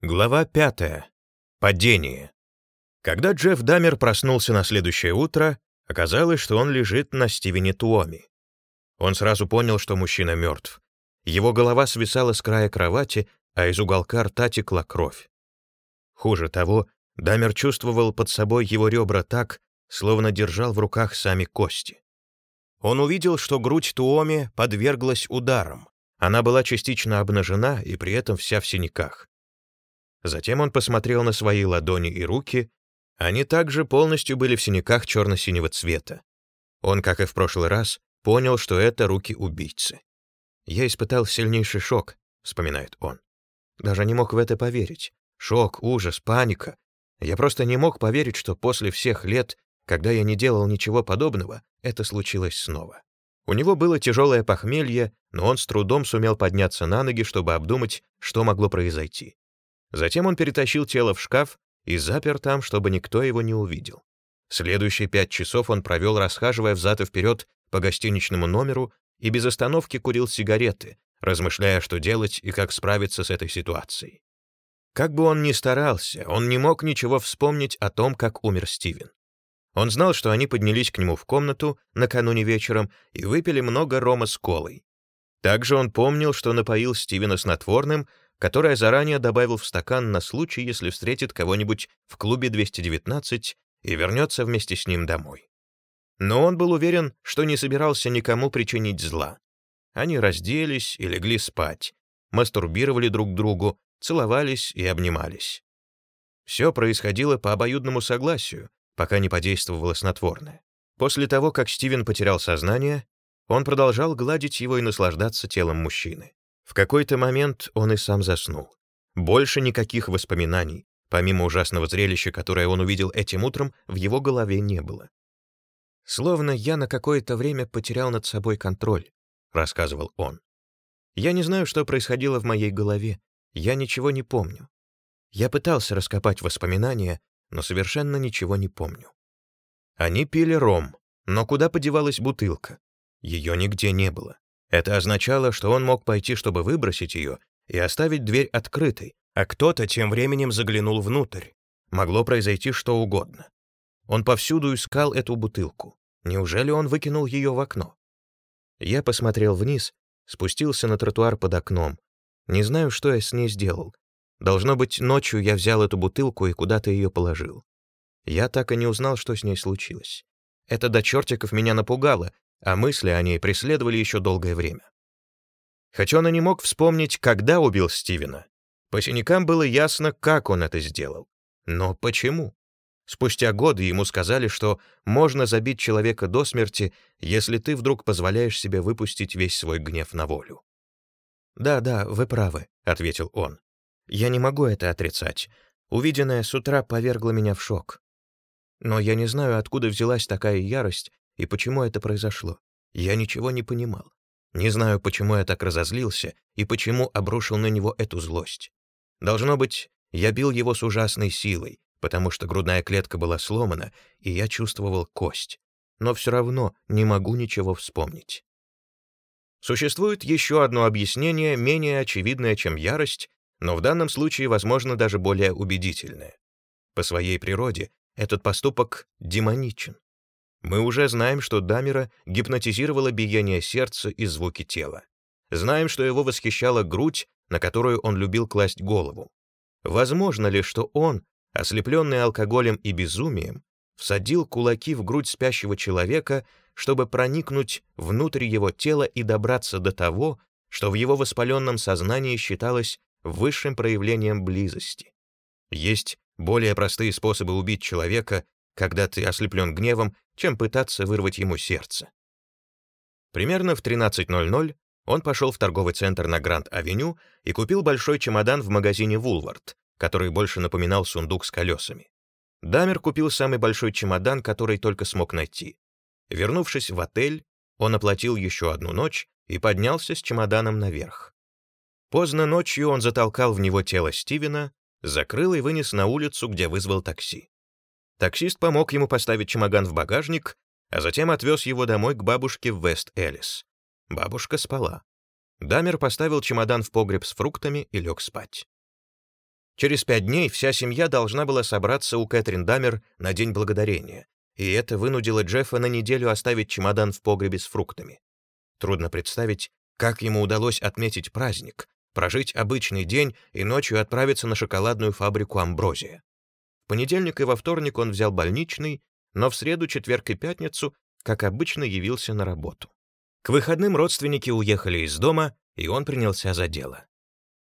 Глава пятая. Падение. Когда Джефф Дамер проснулся на следующее утро, оказалось, что он лежит на Стивене Туоми. Он сразу понял, что мужчина мертв. Его голова свисала с края кровати, а из уголка рта текла кровь. Хуже того, Дамер чувствовал под собой его ребра так, словно держал в руках сами кости. Он увидел, что грудь Туоми подверглась ударам. Она была частично обнажена и при этом вся в синяках. Затем он посмотрел на свои ладони и руки. Они также полностью были в синяках черно-синего цвета. Он, как и в прошлый раз, понял, что это руки убийцы. «Я испытал сильнейший шок», — вспоминает он. «Даже не мог в это поверить. Шок, ужас, паника. Я просто не мог поверить, что после всех лет, когда я не делал ничего подобного, это случилось снова». У него было тяжелое похмелье, но он с трудом сумел подняться на ноги, чтобы обдумать, что могло произойти. Затем он перетащил тело в шкаф и запер там, чтобы никто его не увидел. Следующие пять часов он провел, расхаживая взад и вперед по гостиничному номеру и без остановки курил сигареты, размышляя, что делать и как справиться с этой ситуацией. Как бы он ни старался, он не мог ничего вспомнить о том, как умер Стивен. Он знал, что они поднялись к нему в комнату накануне вечером и выпили много рома с колой. Также он помнил, что напоил Стивена снотворным, которое заранее добавил в стакан на случай, если встретит кого-нибудь в клубе 219 и вернется вместе с ним домой. Но он был уверен, что не собирался никому причинить зла. Они разделись и легли спать, мастурбировали друг другу, целовались и обнимались. Все происходило по обоюдному согласию, пока не подействовало снотворное. После того, как Стивен потерял сознание, он продолжал гладить его и наслаждаться телом мужчины. В какой-то момент он и сам заснул. Больше никаких воспоминаний, помимо ужасного зрелища, которое он увидел этим утром, в его голове не было. «Словно я на какое-то время потерял над собой контроль», — рассказывал он. «Я не знаю, что происходило в моей голове, я ничего не помню. Я пытался раскопать воспоминания, но совершенно ничего не помню. Они пили ром, но куда подевалась бутылка? Ее нигде не было. Это означало, что он мог пойти, чтобы выбросить ее, и оставить дверь открытой, а кто-то тем временем заглянул внутрь. Могло произойти что угодно. Он повсюду искал эту бутылку. Неужели он выкинул ее в окно? Я посмотрел вниз, спустился на тротуар под окном. Не знаю, что я с ней сделал. Должно быть, ночью я взял эту бутылку и куда-то ее положил. Я так и не узнал, что с ней случилось. Это до чертиков меня напугало, а мысли о ней преследовали еще долгое время. Хотя он и не мог вспомнить, когда убил Стивена. По синякам было ясно, как он это сделал. Но почему? Спустя годы ему сказали, что можно забить человека до смерти, если ты вдруг позволяешь себе выпустить весь свой гнев на волю. «Да-да, вы правы», — ответил он. «Я не могу это отрицать. Увиденное с утра повергло меня в шок. Но я не знаю, откуда взялась такая ярость и почему это произошло. Я ничего не понимал. Не знаю, почему я так разозлился и почему обрушил на него эту злость. Должно быть, я бил его с ужасной силой, потому что грудная клетка была сломана, и я чувствовал кость. Но все равно не могу ничего вспомнить. Существует еще одно объяснение, менее очевидное, чем ярость, но в данном случае, возможно, даже более убедительное. По своей природе этот поступок демоничен. Мы уже знаем, что Дамера гипнотизировало биение сердца и звуки тела. Знаем, что его восхищала грудь, на которую он любил класть голову. Возможно ли, что он, ослепленный алкоголем и безумием, всадил кулаки в грудь спящего человека, чтобы проникнуть внутрь его тела и добраться до того, что в его воспаленном сознании считалось высшим проявлением близости. Есть более простые способы убить человека, когда ты ослеплен гневом, чем пытаться вырвать ему сердце. Примерно в 13.00 он пошел в торговый центр на Гранд-авеню и купил большой чемодан в магазине Вулвард, который больше напоминал сундук с колесами. Дамер купил самый большой чемодан, который только смог найти. Вернувшись в отель, он оплатил еще одну ночь и поднялся с чемоданом наверх. Поздно ночью он затолкал в него тело Стивена, закрыл и вынес на улицу, где вызвал такси. Таксист помог ему поставить чемодан в багажник, а затем отвез его домой к бабушке в Вест-Элис. Бабушка спала. Дамер поставил чемодан в погреб с фруктами и лег спать. Через пять дней вся семья должна была собраться у Кэтрин Дамер на День Благодарения, и это вынудило Джеффа на неделю оставить чемодан в погребе с фруктами. Трудно представить, как ему удалось отметить праздник, прожить обычный день и ночью отправиться на шоколадную фабрику «Амброзия». Понедельник и во вторник он взял больничный, но в среду, четверг и пятницу, как обычно, явился на работу. К выходным родственники уехали из дома, и он принялся за дело.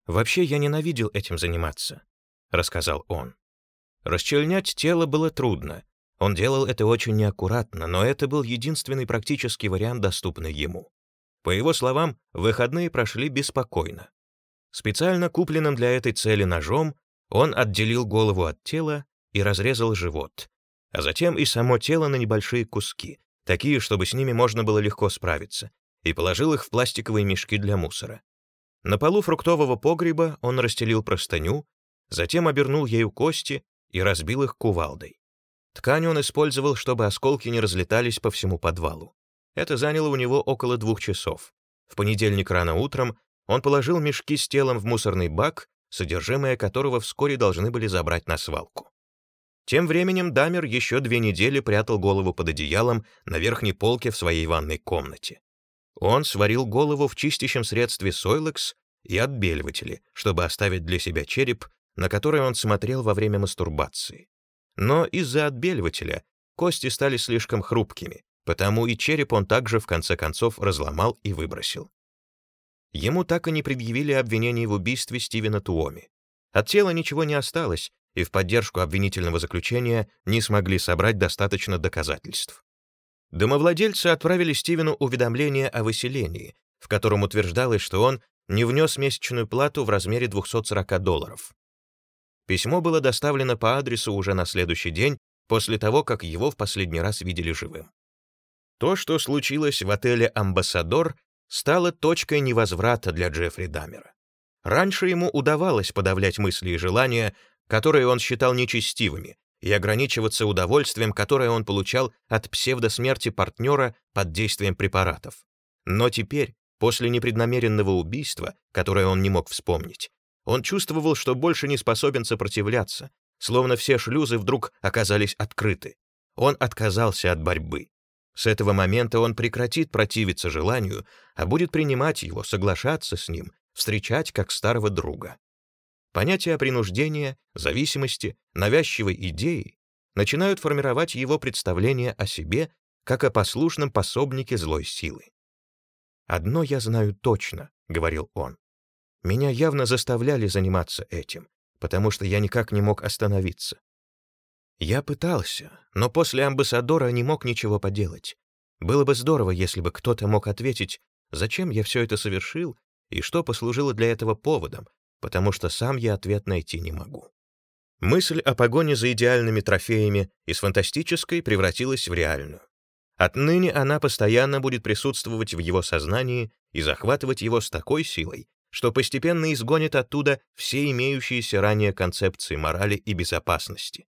«Вообще я ненавидел этим заниматься», — рассказал он. Расчленять тело было трудно. Он делал это очень неаккуратно, но это был единственный практический вариант, доступный ему. По его словам, выходные прошли беспокойно. Специально купленным для этой цели ножом он отделил голову от тела и разрезал живот, а затем и само тело на небольшие куски, такие, чтобы с ними можно было легко справиться, и положил их в пластиковые мешки для мусора. На полу фруктового погреба он расстелил простыню, затем обернул ею кости и разбил их кувалдой. Ткань он использовал, чтобы осколки не разлетались по всему подвалу. Это заняло у него около двух часов. В понедельник рано утром он положил мешки с телом в мусорный бак, содержимое которого вскоре должны были забрать на свалку. Тем временем Дамер еще две недели прятал голову под одеялом на верхней полке в своей ванной комнате. Он сварил голову в чистящем средстве Сойлекс и отбеливатели, чтобы оставить для себя череп, на который он смотрел во время мастурбации. Но из-за отбеливателя кости стали слишком хрупкими, потому и череп он также в конце концов разломал и выбросил. Ему так и не предъявили обвинений в убийстве Стивена Туоми. От тела ничего не осталось, и в поддержку обвинительного заключения не смогли собрать достаточно доказательств. Домовладельцы отправили Стивену уведомление о выселении, в котором утверждалось, что он не внес месячную плату в размере 240 долларов. Письмо было доставлено по адресу уже на следующий день, после того, как его в последний раз видели живым. То, что случилось в отеле «Амбассадор», стало точкой невозврата для Джеффри Даммера. Раньше ему удавалось подавлять мысли и желания, которые он считал нечестивыми, и ограничиваться удовольствием, которое он получал от псевдосмерти партнера под действием препаратов. Но теперь, после непреднамеренного убийства, которое он не мог вспомнить, он чувствовал, что больше не способен сопротивляться, словно все шлюзы вдруг оказались открыты. Он отказался от борьбы. С этого момента он прекратит противиться желанию, а будет принимать его, соглашаться с ним, встречать как старого друга. Понятия принуждения, зависимости, навязчивой идеи начинают формировать его представление о себе как о послушном пособнике злой силы. «Одно я знаю точно», — говорил он. «Меня явно заставляли заниматься этим, потому что я никак не мог остановиться. Я пытался, но после амбассадора не мог ничего поделать. Было бы здорово, если бы кто-то мог ответить, зачем я все это совершил и что послужило для этого поводом, потому что сам я ответ найти не могу. Мысль о погоне за идеальными трофеями из фантастической превратилась в реальную. Отныне она постоянно будет присутствовать в его сознании и захватывать его с такой силой, что постепенно изгонит оттуда все имеющиеся ранее концепции морали и безопасности.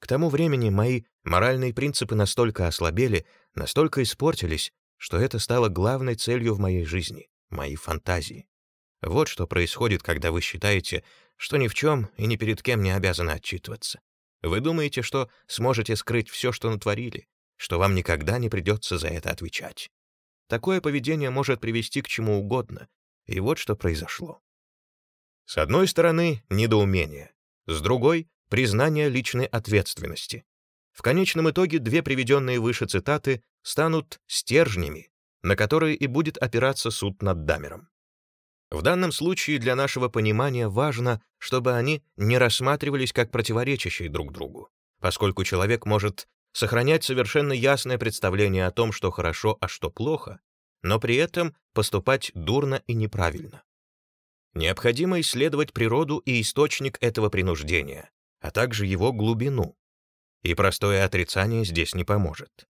К тому времени мои моральные принципы настолько ослабели, настолько испортились, что это стало главной целью в моей жизни, моей фантазии. Вот что происходит, когда вы считаете, что ни в чем и ни перед кем не обязаны отчитываться. Вы думаете, что сможете скрыть все, что натворили, что вам никогда не придется за это отвечать. Такое поведение может привести к чему угодно, и вот что произошло. С одной стороны, недоумение, с другой — признание личной ответственности. В конечном итоге две приведенные выше цитаты станут стержнями, на которые и будет опираться суд над Дамером. В данном случае для нашего понимания важно, чтобы они не рассматривались как противоречащие друг другу, поскольку человек может сохранять совершенно ясное представление о том, что хорошо, а что плохо, но при этом поступать дурно и неправильно. Необходимо исследовать природу и источник этого принуждения, а также его глубину. И простое отрицание здесь не поможет.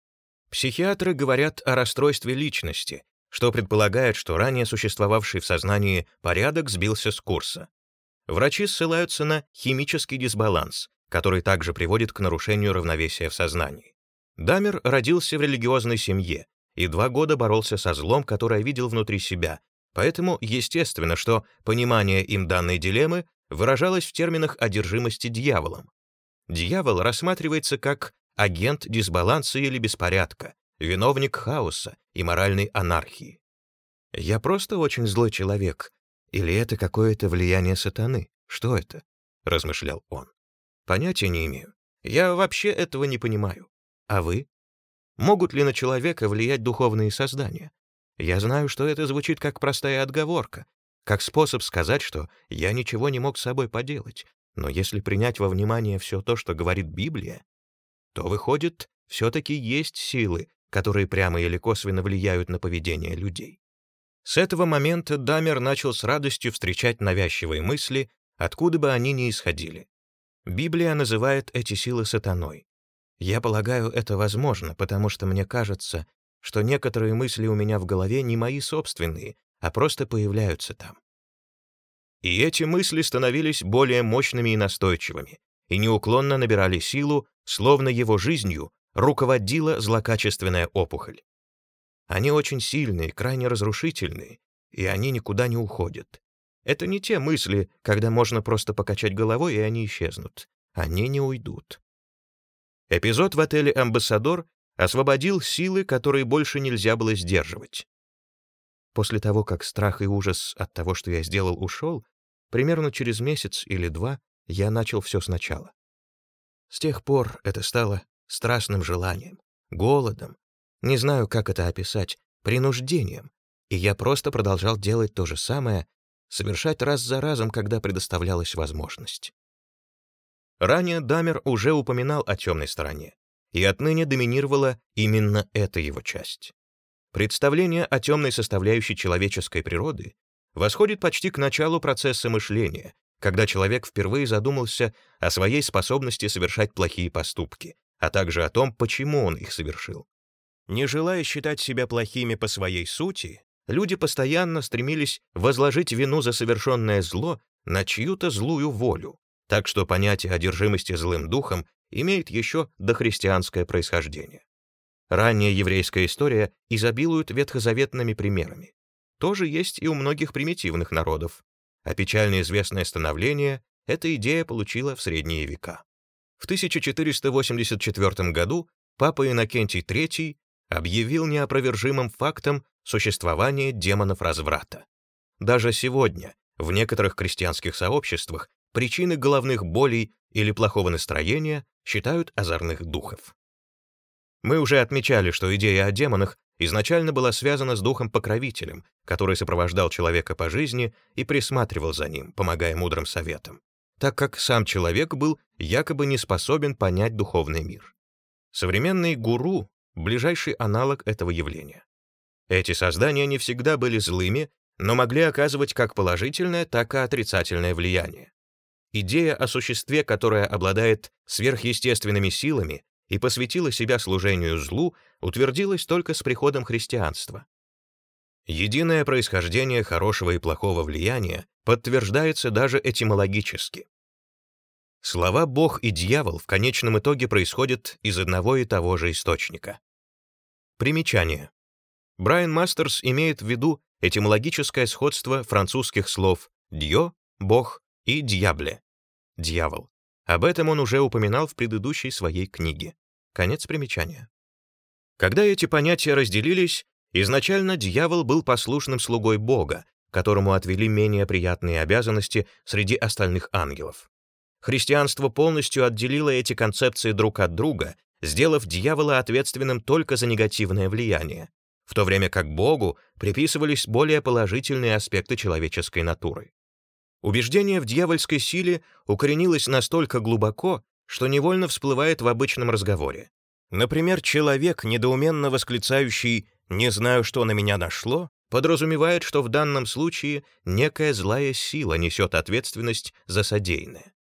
Психиатры говорят о расстройстве личности, что предполагает, что ранее существовавший в сознании порядок сбился с курса. Врачи ссылаются на химический дисбаланс, который также приводит к нарушению равновесия в сознании. Дамер родился в религиозной семье и два года боролся со злом, которое видел внутри себя, поэтому естественно, что понимание им данной дилеммы выражалась в терминах одержимости дьяволом. Дьявол рассматривается как агент дисбаланса или беспорядка, виновник хаоса и моральной анархии. Я просто очень злой человек, или это какое-то влияние сатаны? Что это? размышлял он. Понятия не имею. Я вообще этого не понимаю. А вы? Могут ли на человека влиять духовные создания? Я знаю, что это звучит как простая отговорка, как способ сказать, что я ничего не мог с собой поделать. Но если принять во внимание все то, что говорит Библия, то, выходит, все-таки есть силы, которые прямо или косвенно влияют на поведение людей. С этого момента Дамер начал с радостью встречать навязчивые мысли, откуда бы они ни исходили. Библия называет эти силы сатаной. Я полагаю, это возможно, потому что мне кажется, что некоторые мысли у меня в голове не мои собственные, а просто появляются там. И эти мысли становились более мощными и настойчивыми, и неуклонно набирали силу, словно его жизнью руководила злокачественная опухоль. Они очень сильные, крайне разрушительные, и они никуда не уходят. Это не те мысли, когда можно просто покачать головой, и они исчезнут. Они не уйдут. Эпизод в отеле «Амбассадор» освободил силы, которые больше нельзя было сдерживать. После того, как страх и ужас от того, что я сделал, ушел, примерно через месяц или два я начал все сначала. С тех пор это стало страстным желанием, голодом, не знаю, как это описать, принуждением, и я просто продолжал делать то же самое, совершать раз за разом, когда предоставлялась возможность. Ранее Дамер уже упоминал о темной стороне, и отныне доминировала именно эта его часть. Представление о темной составляющей человеческой природы восходит почти к началу процесса мышления, когда человек впервые задумался о своей способности совершать плохие поступки, а также о том, почему он их совершил. Не желая считать себя плохими по своей сути, люди постоянно стремились возложить вину за совершенное зло на чью-то злую волю, так что понятие одержимости злым духом имеет еще дохристианское происхождение. Ранняя еврейская история изобилует ветхозаветными примерами. Тоже есть и у многих примитивных народов. А печально известное становление эта идея получила в средние века. В 1484 году папа Иннокентий III объявил неопровержимым фактом существование демонов разврата. Даже сегодня в некоторых крестьянских сообществах причины головных болей или плохого настроения считают озорных духов. Мы уже отмечали, что идея о демонах изначально была связана с духом-покровителем, который сопровождал человека по жизни и присматривал за ним, помогая мудрым советам, так как сам человек был якобы не способен понять духовный мир. Современный гуру — ближайший аналог этого явления. Эти создания не всегда были злыми, но могли оказывать как положительное, так и отрицательное влияние. Идея о существе, которое обладает сверхъестественными силами, и посвятила себя служению злу, утвердилась только с приходом христианства. Единое происхождение хорошего и плохого влияния подтверждается даже этимологически. Слова «бог» и «дьявол» в конечном итоге происходят из одного и того же источника. Примечание. Брайан Мастерс имеет в виду этимологическое сходство французских слов «дьё» — «бог» и «дьябле» — «дьявол». Об этом он уже упоминал в предыдущей своей книге. Конец примечания. Когда эти понятия разделились, изначально дьявол был послушным слугой Бога, которому отвели менее приятные обязанности среди остальных ангелов. Христианство полностью отделило эти концепции друг от друга, сделав дьявола ответственным только за негативное влияние, в то время как Богу приписывались более положительные аспекты человеческой натуры. Убеждение в дьявольской силе укоренилось настолько глубоко, что невольно всплывает в обычном разговоре. Например, человек, недоуменно восклицающий «не знаю, что на меня нашло», подразумевает, что в данном случае некая злая сила несет ответственность за содеянное.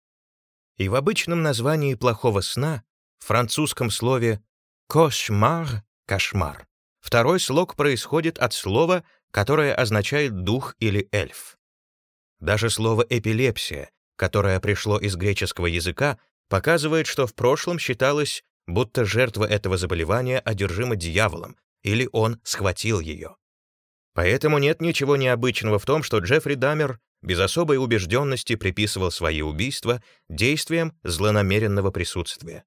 И в обычном названии плохого сна, в французском слове «кошмар» — «кошмар», второй слог происходит от слова, которое означает «дух» или «эльф». Даже слово «эпилепсия», которое пришло из греческого языка, показывает, что в прошлом считалось, будто жертва этого заболевания одержима дьяволом, или он схватил ее. Поэтому нет ничего необычного в том, что Джеффри Дамер без особой убежденности приписывал свои убийства действиям злонамеренного присутствия.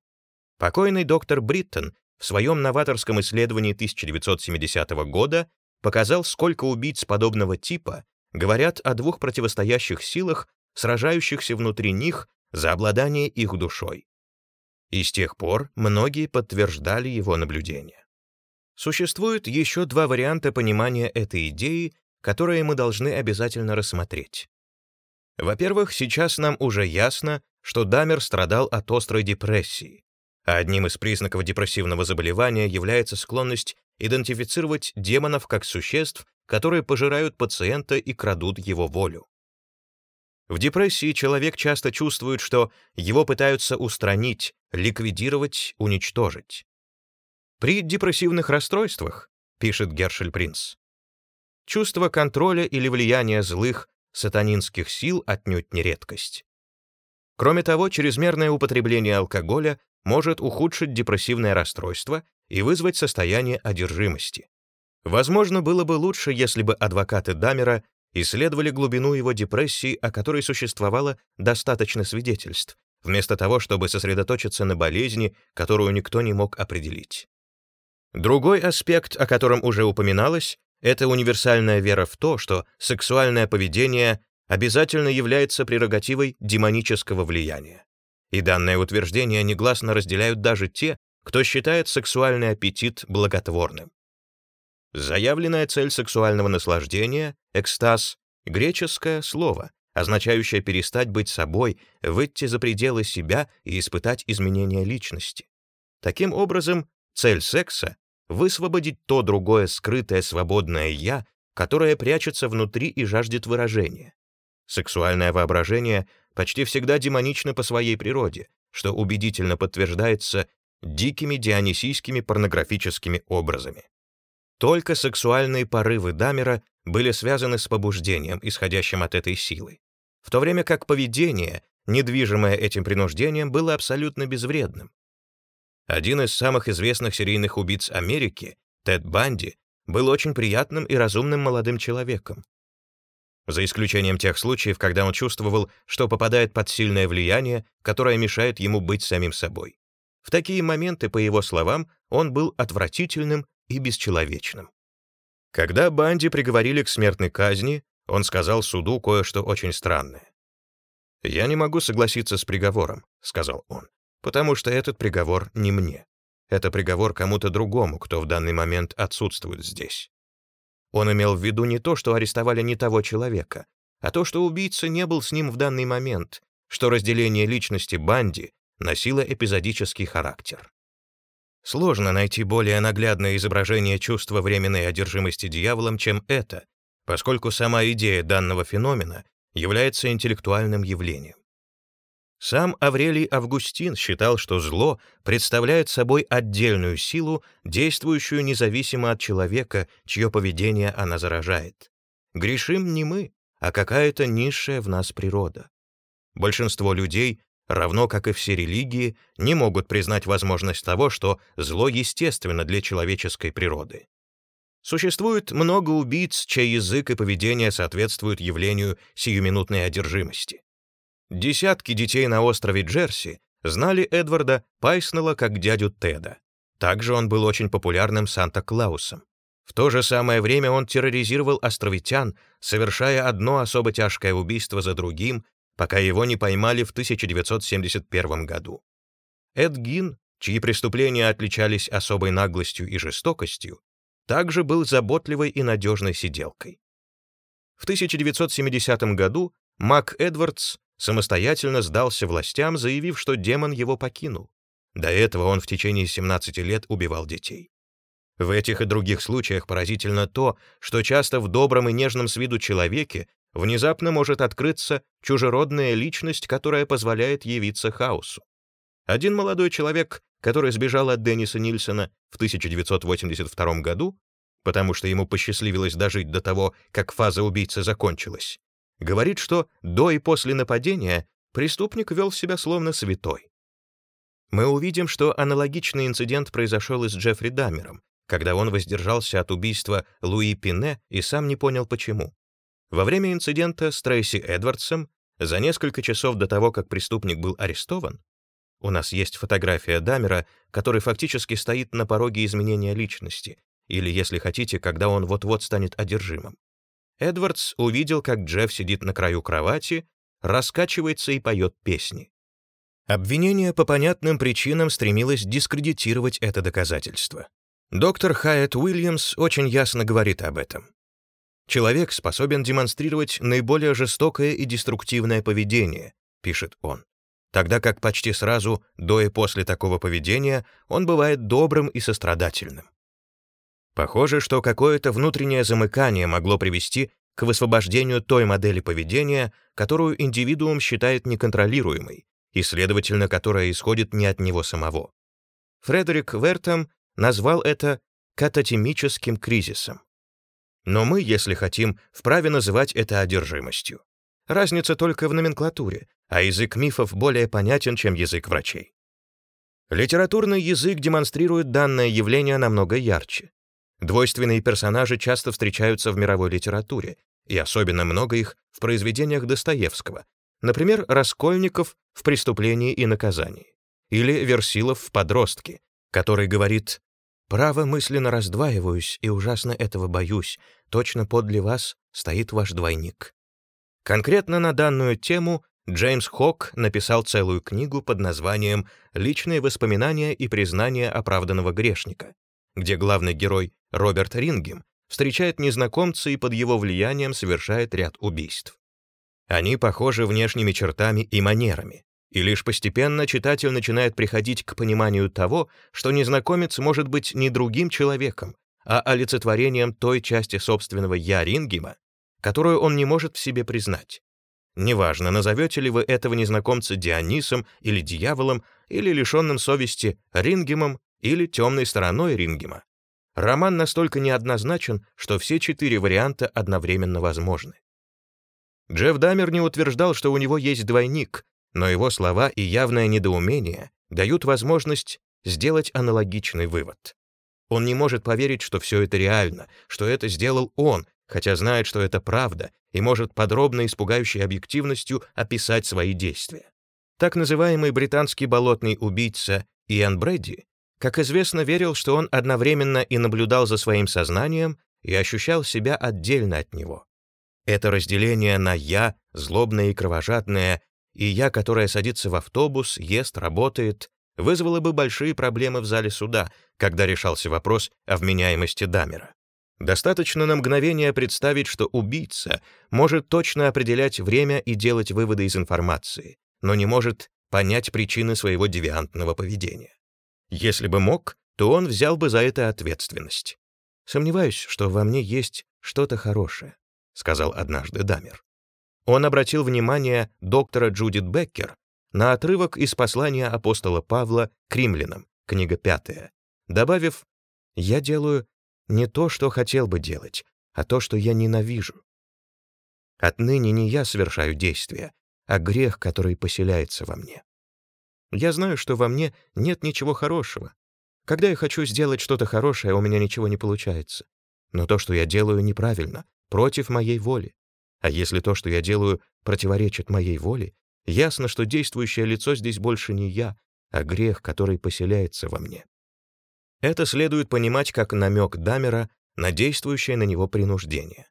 Покойный доктор Бриттон в своем новаторском исследовании 1970 года показал, сколько убийц подобного типа говорят о двух противостоящих силах, сражающихся внутри них за обладание их душой. И с тех пор многие подтверждали его наблюдения. Существует еще два варианта понимания этой идеи, которые мы должны обязательно рассмотреть. Во-первых, сейчас нам уже ясно, что Дамер страдал от острой депрессии, а одним из признаков депрессивного заболевания является склонность идентифицировать демонов как существ, которые пожирают пациента и крадут его волю. В депрессии человек часто чувствует, что его пытаются устранить, ликвидировать, уничтожить. При депрессивных расстройствах, пишет Гершель Принц, чувство контроля или влияния злых сатанинских сил отнюдь не редкость. Кроме того, чрезмерное употребление алкоголя может ухудшить депрессивное расстройство и вызвать состояние одержимости. Возможно, было бы лучше, если бы адвокаты Дамера исследовали глубину его депрессии, о которой существовало достаточно свидетельств, вместо того, чтобы сосредоточиться на болезни, которую никто не мог определить. Другой аспект, о котором уже упоминалось, это универсальная вера в то, что сексуальное поведение обязательно является прерогативой демонического влияния. И данное утверждение негласно разделяют даже те, кто считает сексуальный аппетит благотворным. Заявленная цель сексуального наслаждения — экстаз — греческое слово, означающее перестать быть собой, выйти за пределы себя и испытать изменения личности. Таким образом, цель секса — высвободить то другое скрытое свободное «я», которое прячется внутри и жаждет выражения. Сексуальное воображение почти всегда демонично по своей природе, что убедительно подтверждается дикими дионисийскими порнографическими образами. Только сексуальные порывы Дамера были связаны с побуждением, исходящим от этой силы, в то время как поведение, недвижимое этим принуждением, было абсолютно безвредным. Один из самых известных серийных убийц Америки, Тед Банди, был очень приятным и разумным молодым человеком. За исключением тех случаев, когда он чувствовал, что попадает под сильное влияние, которое мешает ему быть самим собой. В такие моменты, по его словам, он был отвратительным и бесчеловечным. Когда Банди приговорили к смертной казни, он сказал суду кое-что очень странное. «Я не могу согласиться с приговором», — сказал он, «потому что этот приговор не мне. Это приговор кому-то другому, кто в данный момент отсутствует здесь». Он имел в виду не то, что арестовали не того человека, а то, что убийца не был с ним в данный момент, что разделение личности Банди носило эпизодический характер. Сложно найти более наглядное изображение чувства временной одержимости дьяволом, чем это, поскольку сама идея данного феномена является интеллектуальным явлением. Сам Аврелий Августин считал, что зло представляет собой отдельную силу, действующую независимо от человека, чье поведение она заражает. Грешим не мы, а какая-то низшая в нас природа. Большинство людей равно как и все религии, не могут признать возможность того, что зло естественно для человеческой природы. Существует много убийц, чей язык и поведение соответствуют явлению сиюминутной одержимости. Десятки детей на острове Джерси знали Эдварда Пайснелла как дядю Теда. Также он был очень популярным Санта-Клаусом. В то же самое время он терроризировал островитян, совершая одно особо тяжкое убийство за другим пока его не поймали в 1971 году. Эд Гин, чьи преступления отличались особой наглостью и жестокостью, также был заботливой и надежной сиделкой. В 1970 году Мак Эдвардс самостоятельно сдался властям, заявив, что демон его покинул. До этого он в течение 17 лет убивал детей. В этих и других случаях поразительно то, что часто в добром и нежном с виду человеке внезапно может открыться чужеродная личность, которая позволяет явиться хаосу. Один молодой человек, который сбежал от Денниса Нильсона в 1982 году, потому что ему посчастливилось дожить до того, как фаза убийцы закончилась, говорит, что до и после нападения преступник вел себя словно святой. Мы увидим, что аналогичный инцидент произошел и с Джеффри Дамером, когда он воздержался от убийства Луи Пине и сам не понял почему. Во время инцидента с Трейси Эдвардсом, за несколько часов до того, как преступник был арестован, у нас есть фотография Дамера, который фактически стоит на пороге изменения личности, или, если хотите, когда он вот-вот станет одержимым. Эдвардс увидел, как Джефф сидит на краю кровати, раскачивается и поет песни. Обвинение по понятным причинам стремилось дискредитировать это доказательство. Доктор Хайет Уильямс очень ясно говорит об этом. Человек способен демонстрировать наиболее жестокое и деструктивное поведение, пишет он, тогда как почти сразу до и после такого поведения он бывает добрым и сострадательным. Похоже, что какое-то внутреннее замыкание могло привести к высвобождению той модели поведения, которую индивидуум считает неконтролируемой, и, следовательно, которая исходит не от него самого. Фредерик Вертом назвал это кататемическим кризисом. Но мы, если хотим, вправе называть это одержимостью. Разница только в номенклатуре, а язык мифов более понятен, чем язык врачей. Литературный язык демонстрирует данное явление намного ярче. Двойственные персонажи часто встречаются в мировой литературе, и особенно много их в произведениях Достоевского, например, Раскольников в «Преступлении и наказании» или Версилов в «Подростке», который говорит «Право мысленно раздваиваюсь и ужасно этого боюсь, точно подле вас стоит ваш двойник». Конкретно на данную тему Джеймс Хок написал целую книгу под названием «Личные воспоминания и признание оправданного грешника», где главный герой Роберт Рингем встречает незнакомца и под его влиянием совершает ряд убийств. Они похожи внешними чертами и манерами, и лишь постепенно читатель начинает приходить к пониманию того, что незнакомец может быть не другим человеком, а олицетворением той части собственного «я» Рингема, которую он не может в себе признать. Неважно, назовете ли вы этого незнакомца Дионисом или дьяволом, или лишенным совести Рингемом или темной стороной Рингема. Роман настолько неоднозначен, что все четыре варианта одновременно возможны. Джефф Дамер не утверждал, что у него есть двойник, но его слова и явное недоумение дают возможность сделать аналогичный вывод. Он не может поверить, что все это реально, что это сделал он, хотя знает, что это правда, и может подробно и с пугающей объективностью описать свои действия. Так называемый британский болотный убийца Иэн Брэдди как известно, верил, что он одновременно и наблюдал за своим сознанием и ощущал себя отдельно от него. Это разделение на «я», злобное и кровожадное, и «я», которое садится в автобус, ест, работает, вызвало бы большие проблемы в зале суда, когда решался вопрос о вменяемости Дамера. Достаточно на мгновение представить, что убийца может точно определять время и делать выводы из информации, но не может понять причины своего девиантного поведения. Если бы мог, то он взял бы за это ответственность. Сомневаюсь, что во мне есть что-то хорошее, сказал однажды Дамер. Он обратил внимание доктора Джудит Беккер на отрывок из послания апостола Павла к римлянам, книга пятая, добавив «Я делаю не то, что хотел бы делать, а то, что я ненавижу. Отныне не я совершаю действия, а грех, который поселяется во мне. Я знаю, что во мне нет ничего хорошего. Когда я хочу сделать что-то хорошее, у меня ничего не получается. Но то, что я делаю, неправильно, против моей воли. А если то, что я делаю, противоречит моей воле, ясно, что действующее лицо здесь больше не я, а грех, который поселяется во мне. Это следует понимать как намек Дамера на действующее на него принуждение.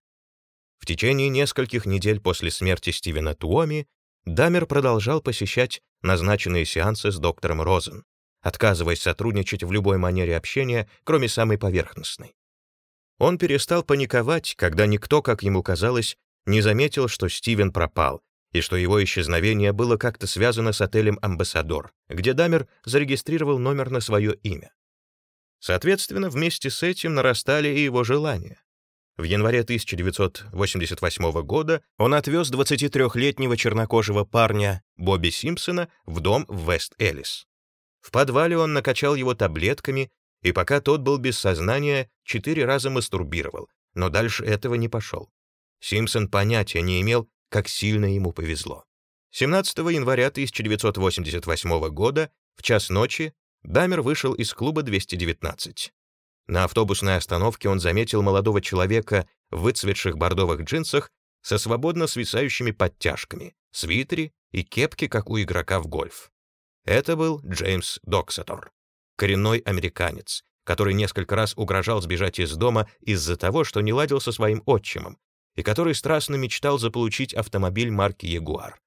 В течение нескольких недель после смерти Стивена Туоми Дамер продолжал посещать назначенные сеансы с доктором Розен, отказываясь сотрудничать в любой манере общения, кроме самой поверхностной. Он перестал паниковать, когда никто, как ему казалось, не заметил, что Стивен пропал, и что его исчезновение было как-то связано с отелем «Амбассадор», где Дамер зарегистрировал номер на свое имя. Соответственно, вместе с этим нарастали и его желания. В январе 1988 года он отвез 23-летнего чернокожего парня Бобби Симпсона в дом в Вест-Элис. В подвале он накачал его таблетками, и пока тот был без сознания, четыре раза мастурбировал, но дальше этого не пошел. Симпсон понятия не имел, как сильно ему повезло. 17 января 1988 года, в час ночи, Дамер вышел из клуба 219. На автобусной остановке он заметил молодого человека в выцветших бордовых джинсах со свободно свисающими подтяжками, свитере и кепке, как у игрока в гольф. Это был Джеймс Доксатор, коренной американец, который несколько раз угрожал сбежать из дома из-за того, что не ладил со своим отчимом, и который страстно мечтал заполучить автомобиль марки Ягуар.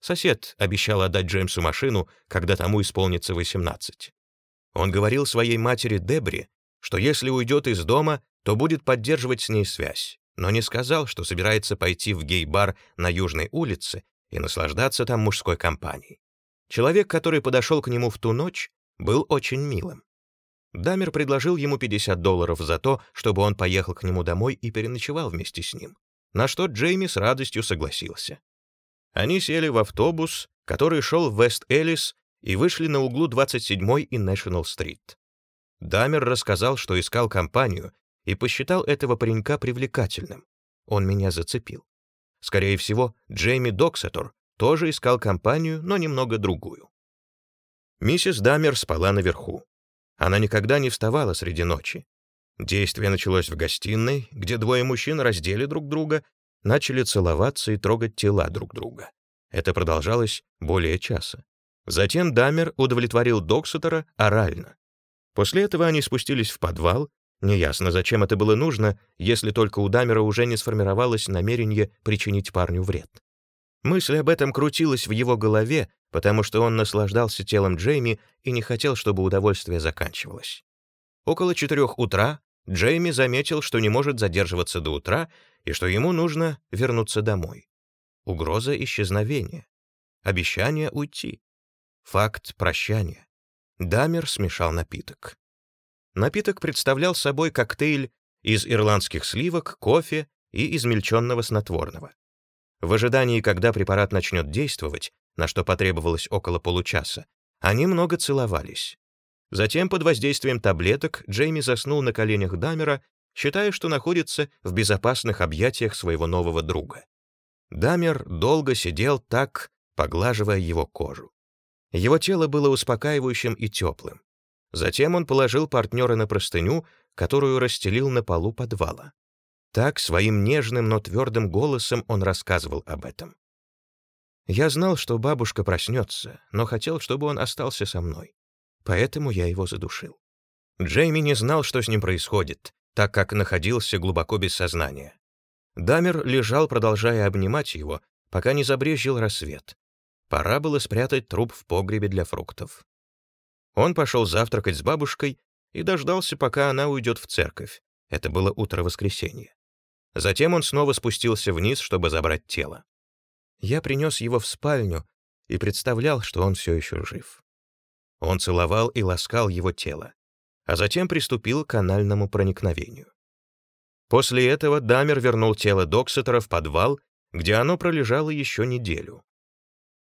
Сосед обещал отдать Джеймсу машину, когда тому исполнится 18. Он говорил своей матери Дебри, что если уйдет из дома, то будет поддерживать с ней связь, но не сказал, что собирается пойти в гей-бар на Южной улице и наслаждаться там мужской компанией. Человек, который подошел к нему в ту ночь, был очень милым. Дамер предложил ему 50 долларов за то, чтобы он поехал к нему домой и переночевал вместе с ним, на что Джейми с радостью согласился. Они сели в автобус, который шел в Вест-Элис, и вышли на углу 27-й и National-стрит. Дамер рассказал, что искал компанию, и посчитал этого паренька привлекательным. Он меня зацепил. Скорее всего, Джейми Доксетор тоже искал компанию, но немного другую. Миссис Дамер спала наверху. Она никогда не вставала среди ночи. Действие началось в гостиной, где двое мужчин раздели друг друга, начали целоваться и трогать тела друг друга. Это продолжалось более часа. Затем Дамер удовлетворил Доксетера орально. После этого они спустились в подвал. Неясно, зачем это было нужно, если только у Дамера уже не сформировалось намерение причинить парню вред. Мысль об этом крутилась в его голове, потому что он наслаждался телом Джейми и не хотел, чтобы удовольствие заканчивалось. Около четырех утра Джейми заметил, что не может задерживаться до утра и что ему нужно вернуться домой. Угроза исчезновения. Обещание уйти. Факт прощания. Дамер смешал напиток. Напиток представлял собой коктейль из ирландских сливок, кофе и измельченного снотворного. В ожидании, когда препарат начнет действовать, на что потребовалось около получаса, они много целовались. Затем, под воздействием таблеток, Джейми заснул на коленях Дамера, считая, что находится в безопасных объятиях своего нового друга. Дамер долго сидел так, поглаживая его кожу. Его тело было успокаивающим и теплым. Затем он положил партнера на простыню, которую расстелил на полу подвала. Так, своим нежным, но твердым голосом он рассказывал об этом. Я знал, что бабушка проснется, но хотел, чтобы он остался со мной. Поэтому я его задушил. Джейми не знал, что с ним происходит, так как находился глубоко без сознания. Дамер лежал, продолжая обнимать его, пока не забрезжил рассвет. Пора было спрятать труп в погребе для фруктов. Он пошел завтракать с бабушкой и дождался, пока она уйдет в церковь. Это было утро воскресенья. Затем он снова спустился вниз, чтобы забрать тело. Я принес его в спальню и представлял, что он все еще жив. Он целовал и ласкал его тело, а затем приступил к анальному проникновению. После этого Дамер вернул тело Доксетера в подвал, где оно пролежало еще неделю.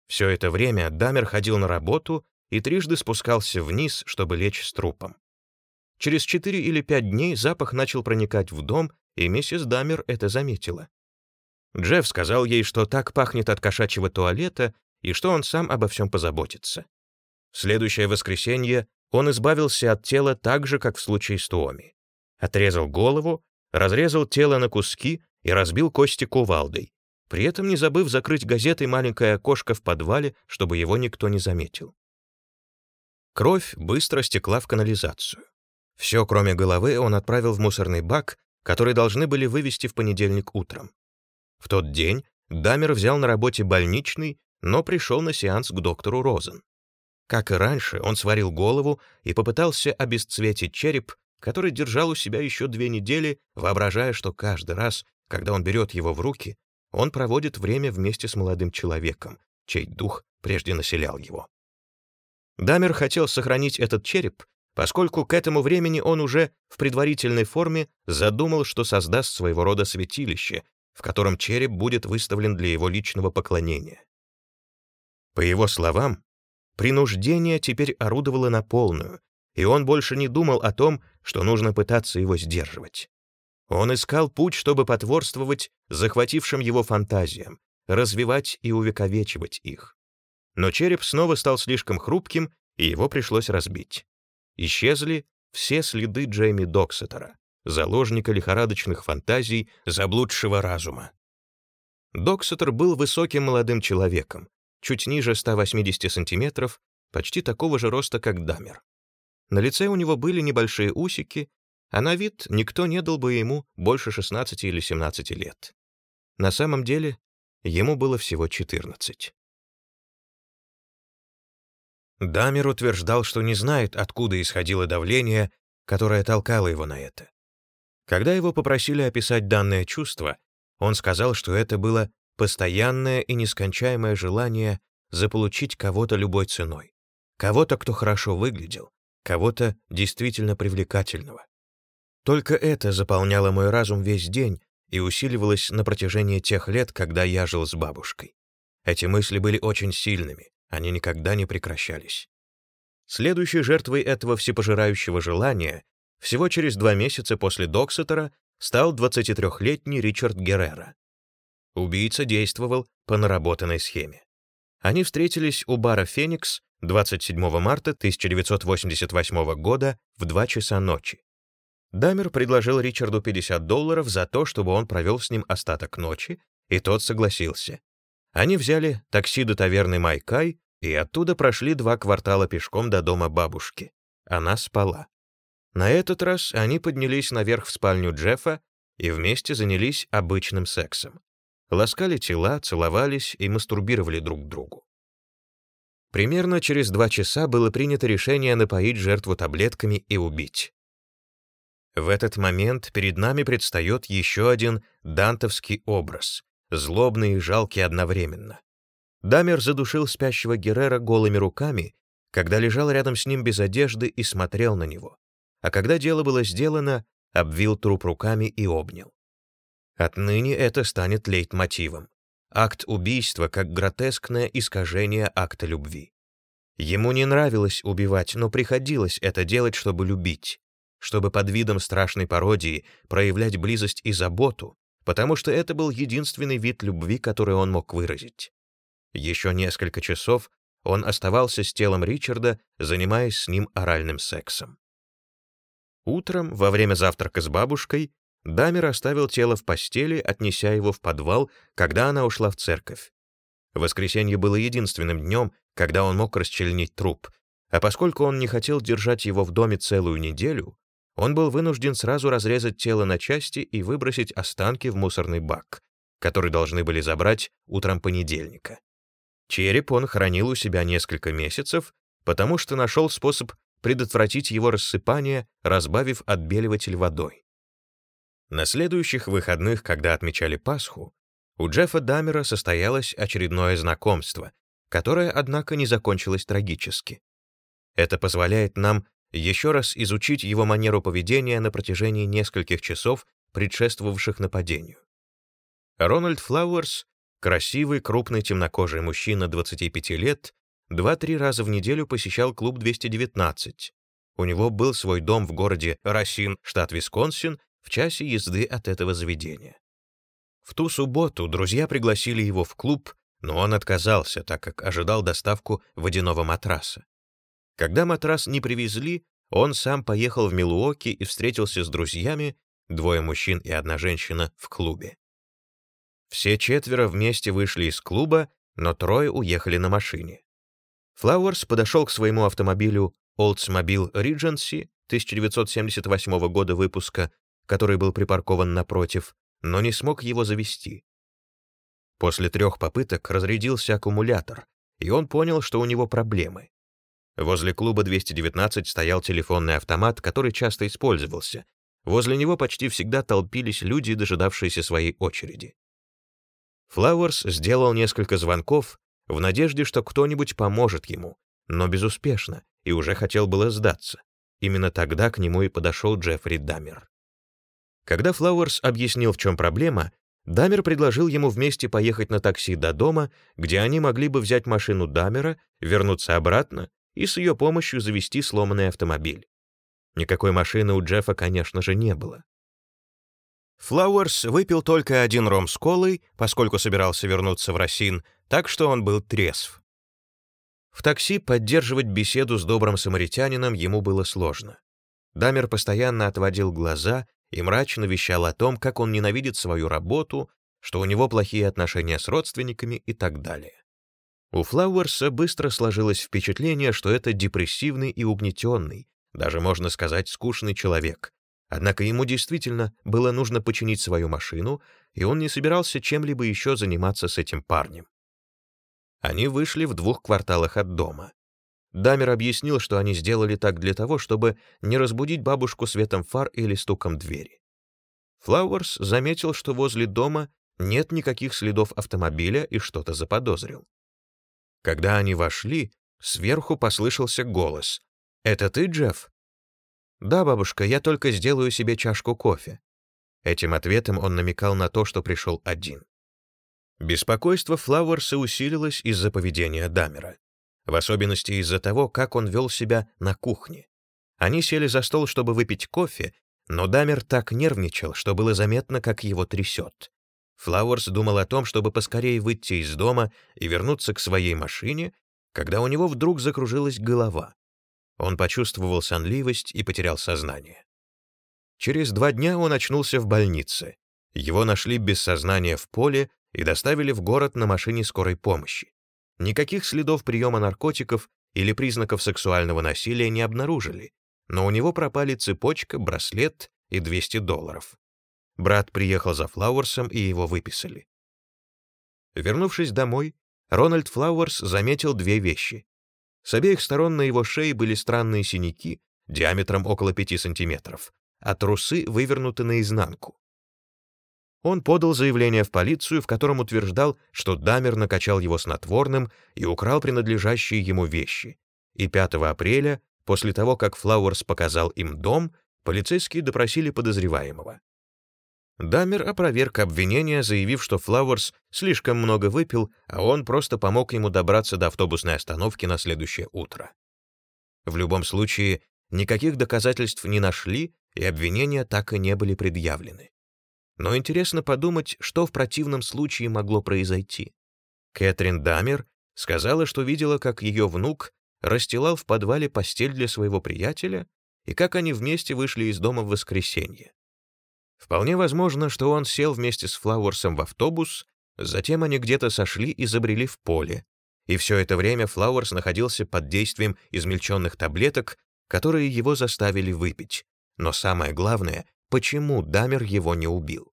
Все это время Дамер ходил на работу и трижды спускался вниз, чтобы лечь с трупом. Через четыре или пять дней запах начал проникать в дом, и миссис Дамер это заметила. Джефф сказал ей, что так пахнет от кошачьего туалета и что он сам обо всем позаботится. В следующее воскресенье он избавился от тела так же, как в случае с Туоми. Отрезал голову, разрезал тело на куски и разбил кости кувалдой, при этом не забыв закрыть газетой маленькое окошко в подвале, чтобы его никто не заметил. Кровь быстро стекла в канализацию. Все, кроме головы, он отправил в мусорный бак, который должны были вывести в понедельник утром. В тот день Дамер взял на работе больничный, но пришел на сеанс к доктору Розен. Как и раньше, он сварил голову и попытался обесцветить череп, который держал у себя еще две недели, воображая, что каждый раз, когда он берет его в руки, он проводит время вместе с молодым человеком, чей дух прежде населял его. Дамер хотел сохранить этот череп, поскольку к этому времени он уже в предварительной форме задумал, что создаст своего рода святилище, в котором череп будет выставлен для его личного поклонения. По его словам, принуждение теперь орудовало на полную, и он больше не думал о том, что нужно пытаться его сдерживать. Он искал путь, чтобы потворствовать захватившим его фантазиям, развивать и увековечивать их. Но череп снова стал слишком хрупким, и его пришлось разбить. Исчезли все следы Джейми Доксетера, заложника лихорадочных фантазий заблудшего разума. Доксетер был высоким молодым человеком, чуть ниже 180 сантиметров, почти такого же роста, как Дамер. На лице у него были небольшие усики, а на вид никто не дал бы ему больше 16 или 17 лет. На самом деле ему было всего 14. Дамер утверждал, что не знает, откуда исходило давление, которое толкало его на это. Когда его попросили описать данное чувство, он сказал, что это было постоянное и нескончаемое желание заполучить кого-то любой ценой, кого-то, кто хорошо выглядел, кого-то действительно привлекательного. Только это заполняло мой разум весь день и усиливалось на протяжении тех лет, когда я жил с бабушкой. Эти мысли были очень сильными, они никогда не прекращались. Следующей жертвой этого всепожирающего желания всего через два месяца после Доксетера стал 23-летний Ричард Геррера. Убийца действовал по наработанной схеме. Они встретились у бара «Феникс» 27 марта 1988 года в 2 часа ночи. Дамер предложил Ричарду 50 долларов за то, чтобы он провел с ним остаток ночи, и тот согласился. Они взяли такси до таверны Майкай и оттуда прошли два квартала пешком до дома бабушки. Она спала. На этот раз они поднялись наверх в спальню Джеффа и вместе занялись обычным сексом. Ласкали тела, целовались и мастурбировали друг другу. Примерно через два часа было принято решение напоить жертву таблетками и убить. В этот момент перед нами предстает еще один дантовский образ, злобный и жалкий одновременно. Дамер задушил спящего Геррера голыми руками, когда лежал рядом с ним без одежды и смотрел на него, а когда дело было сделано, обвил труп руками и обнял. Отныне это станет лейтмотивом. Акт убийства как гротескное искажение акта любви. Ему не нравилось убивать, но приходилось это делать, чтобы любить, чтобы под видом страшной пародии проявлять близость и заботу, потому что это был единственный вид любви, который он мог выразить. Еще несколько часов он оставался с телом Ричарда, занимаясь с ним оральным сексом. Утром, во время завтрака с бабушкой, Дамер оставил тело в постели, отнеся его в подвал, когда она ушла в церковь. Воскресенье было единственным днем, когда он мог расчленить труп, а поскольку он не хотел держать его в доме целую неделю, он был вынужден сразу разрезать тело на части и выбросить останки в мусорный бак, который должны были забрать утром понедельника. Череп он хранил у себя несколько месяцев, потому что нашел способ предотвратить его рассыпание, разбавив отбеливатель водой. На следующих выходных, когда отмечали Пасху, у Джеффа Дамера состоялось очередное знакомство, которое, однако, не закончилось трагически. Это позволяет нам еще раз изучить его манеру поведения на протяжении нескольких часов, предшествовавших нападению. Рональд Флауэрс, красивый, крупный, темнокожий мужчина 25 лет, два-три раза в неделю посещал клуб 219. У него был свой дом в городе Росин, штат Висконсин, в часе езды от этого заведения. В ту субботу друзья пригласили его в клуб, но он отказался, так как ожидал доставку водяного матраса. Когда матрас не привезли, он сам поехал в Милуоки и встретился с друзьями, двое мужчин и одна женщина, в клубе. Все четверо вместе вышли из клуба, но трое уехали на машине. Флауэрс подошел к своему автомобилю Oldsmobile Regency 1978 года выпуска, который был припаркован напротив, но не смог его завести. После трех попыток разрядился аккумулятор, и он понял, что у него проблемы. Возле клуба 219 стоял телефонный автомат, который часто использовался. Возле него почти всегда толпились люди, дожидавшиеся своей очереди. Флауэрс сделал несколько звонков в надежде, что кто-нибудь поможет ему, но безуспешно, и уже хотел было сдаться. Именно тогда к нему и подошел Джеффри Даммер. Когда Флауэрс объяснил, в чем проблема, Дамер предложил ему вместе поехать на такси до дома, где они могли бы взять машину Дамера, вернуться обратно и с ее помощью завести сломанный автомобиль. Никакой машины у Джеффа, конечно же, не было. Флауэрс выпил только один ром с колой, поскольку собирался вернуться в Росин, так что он был трезв. В такси поддерживать беседу с добрым самаритянином ему было сложно. Дамер постоянно отводил глаза и мрачно вещал о том, как он ненавидит свою работу, что у него плохие отношения с родственниками и так далее. У Флауэрса быстро сложилось впечатление, что это депрессивный и угнетенный, даже можно сказать, скучный человек. Однако ему действительно было нужно починить свою машину, и он не собирался чем-либо еще заниматься с этим парнем. Они вышли в двух кварталах от дома. Дамер объяснил, что они сделали так для того, чтобы не разбудить бабушку светом фар или стуком двери. Флауэрс заметил, что возле дома нет никаких следов автомобиля и что-то заподозрил. Когда они вошли, сверху послышался голос. «Это ты, Джефф?» «Да, бабушка, я только сделаю себе чашку кофе». Этим ответом он намекал на то, что пришел один. Беспокойство Флауэрса усилилось из-за поведения Дамера, в особенности из-за того, как он вел себя на кухне. Они сели за стол, чтобы выпить кофе, но Дамер так нервничал, что было заметно, как его трясет. Флауэрс думал о том, чтобы поскорее выйти из дома и вернуться к своей машине, когда у него вдруг закружилась голова. Он почувствовал сонливость и потерял сознание. Через два дня он очнулся в больнице. Его нашли без сознания в поле и доставили в город на машине скорой помощи. Никаких следов приема наркотиков или признаков сексуального насилия не обнаружили, но у него пропали цепочка, браслет и 200 долларов. Брат приехал за Флауэрсом, и его выписали. Вернувшись домой, Рональд Флауэрс заметил две вещи. С обеих сторон на его шее были странные синяки, диаметром около 5 сантиметров, а трусы вывернуты наизнанку. Он подал заявление в полицию, в котором утверждал, что Дамер накачал его снотворным и украл принадлежащие ему вещи. И 5 апреля, после того, как Флауэрс показал им дом, полицейские допросили подозреваемого. Дамер опроверг обвинения, заявив, что Флауэрс слишком много выпил, а он просто помог ему добраться до автобусной остановки на следующее утро. В любом случае, никаких доказательств не нашли, и обвинения так и не были предъявлены. Но интересно подумать, что в противном случае могло произойти. Кэтрин Дамер сказала, что видела, как ее внук расстилал в подвале постель для своего приятеля и как они вместе вышли из дома в воскресенье. Вполне возможно, что он сел вместе с Флауэрсом в автобус, затем они где-то сошли и забрели в поле. И все это время Флауэрс находился под действием измельченных таблеток, которые его заставили выпить. Но самое главное, почему Дамер его не убил.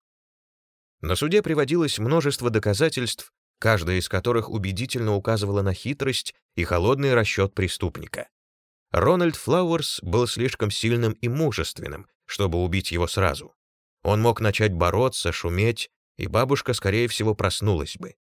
На суде приводилось множество доказательств, каждая из которых убедительно указывала на хитрость и холодный расчет преступника. Рональд Флауэрс был слишком сильным и мужественным, чтобы убить его сразу. Он мог начать бороться, шуметь, и бабушка, скорее всего, проснулась бы.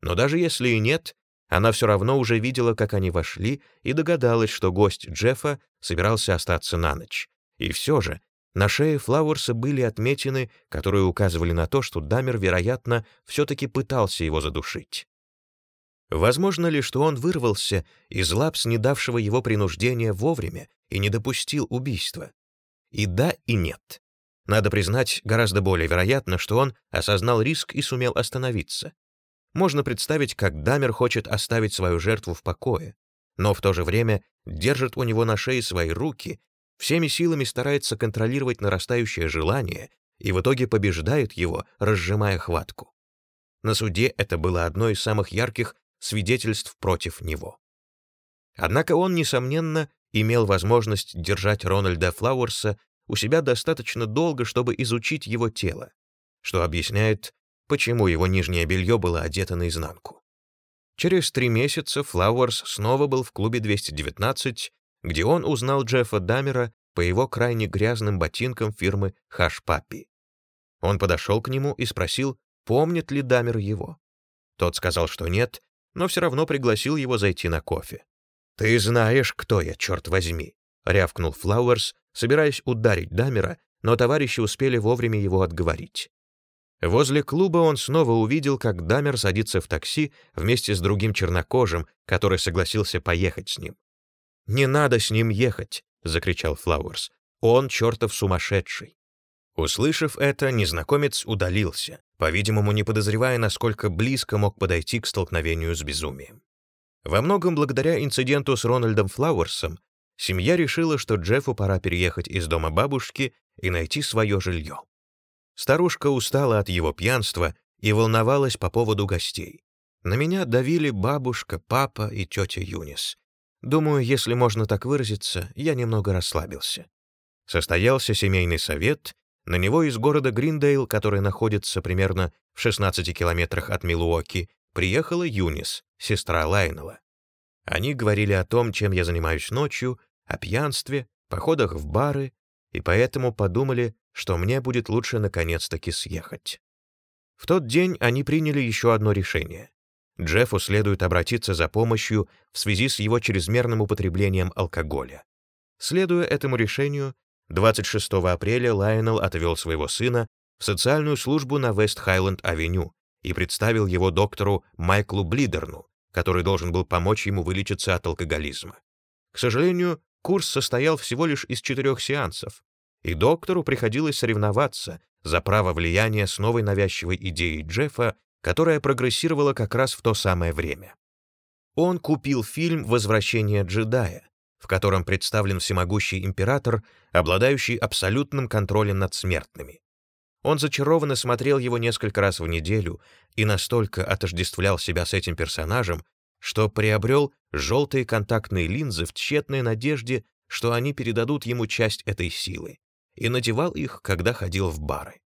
Но даже если и нет, она все равно уже видела, как они вошли, и догадалась, что гость Джеффа собирался остаться на ночь. И все же на шее Флауэрса были отметины, которые указывали на то, что Дамер, вероятно, все-таки пытался его задушить. Возможно ли, что он вырвался из лап снедавшего его принуждения вовремя и не допустил убийства? И да, и нет. Надо признать, гораздо более вероятно, что он осознал риск и сумел остановиться. Можно представить, как Дамер хочет оставить свою жертву в покое, но в то же время держит у него на шее свои руки всеми силами старается контролировать нарастающее желание и в итоге побеждает его, разжимая хватку. На суде это было одно из самых ярких свидетельств против него. Однако он, несомненно, имел возможность держать Рональда Флауэрса у себя достаточно долго, чтобы изучить его тело, что объясняет, почему его нижнее белье было одето наизнанку. Через три месяца Флауэрс снова был в клубе 219 где он узнал Джеффа Дамера по его крайне грязным ботинкам фирмы Хаш Паппи. Он подошел к нему и спросил, помнит ли Дамер его. Тот сказал, что нет, но все равно пригласил его зайти на кофе. «Ты знаешь, кто я, черт возьми!» — рявкнул Флауэрс, собираясь ударить Дамера, но товарищи успели вовремя его отговорить. Возле клуба он снова увидел, как Дамер садится в такси вместе с другим чернокожим, который согласился поехать с ним. «Не надо с ним ехать!» — закричал Флауэрс. «Он чертов сумасшедший!» Услышав это, незнакомец удалился, по-видимому, не подозревая, насколько близко мог подойти к столкновению с безумием. Во многом благодаря инциденту с Рональдом Флауэрсом семья решила, что Джеффу пора переехать из дома бабушки и найти свое жилье. Старушка устала от его пьянства и волновалась по поводу гостей. На меня давили бабушка, папа и тетя Юнис. Думаю, если можно так выразиться, я немного расслабился. Состоялся семейный совет, на него из города Гриндейл, который находится примерно в 16 километрах от Милуоки, приехала Юнис, сестра Лайнела. Они говорили о том, чем я занимаюсь ночью, о пьянстве, походах в бары, и поэтому подумали, что мне будет лучше наконец-таки съехать. В тот день они приняли еще одно решение. Джеффу следует обратиться за помощью в связи с его чрезмерным употреблением алкоголя. Следуя этому решению, 26 апреля Лайонел отвел своего сына в социальную службу на Вест-Хайленд-авеню и представил его доктору Майклу Блидерну, который должен был помочь ему вылечиться от алкоголизма. К сожалению, курс состоял всего лишь из четырех сеансов, и доктору приходилось соревноваться за право влияния с новой навязчивой идеей Джеффа, которая прогрессировала как раз в то самое время. Он купил фильм «Возвращение джедая», в котором представлен всемогущий император, обладающий абсолютным контролем над смертными. Он зачарованно смотрел его несколько раз в неделю и настолько отождествлял себя с этим персонажем, что приобрел желтые контактные линзы в тщетной надежде, что они передадут ему часть этой силы, и надевал их, когда ходил в бары.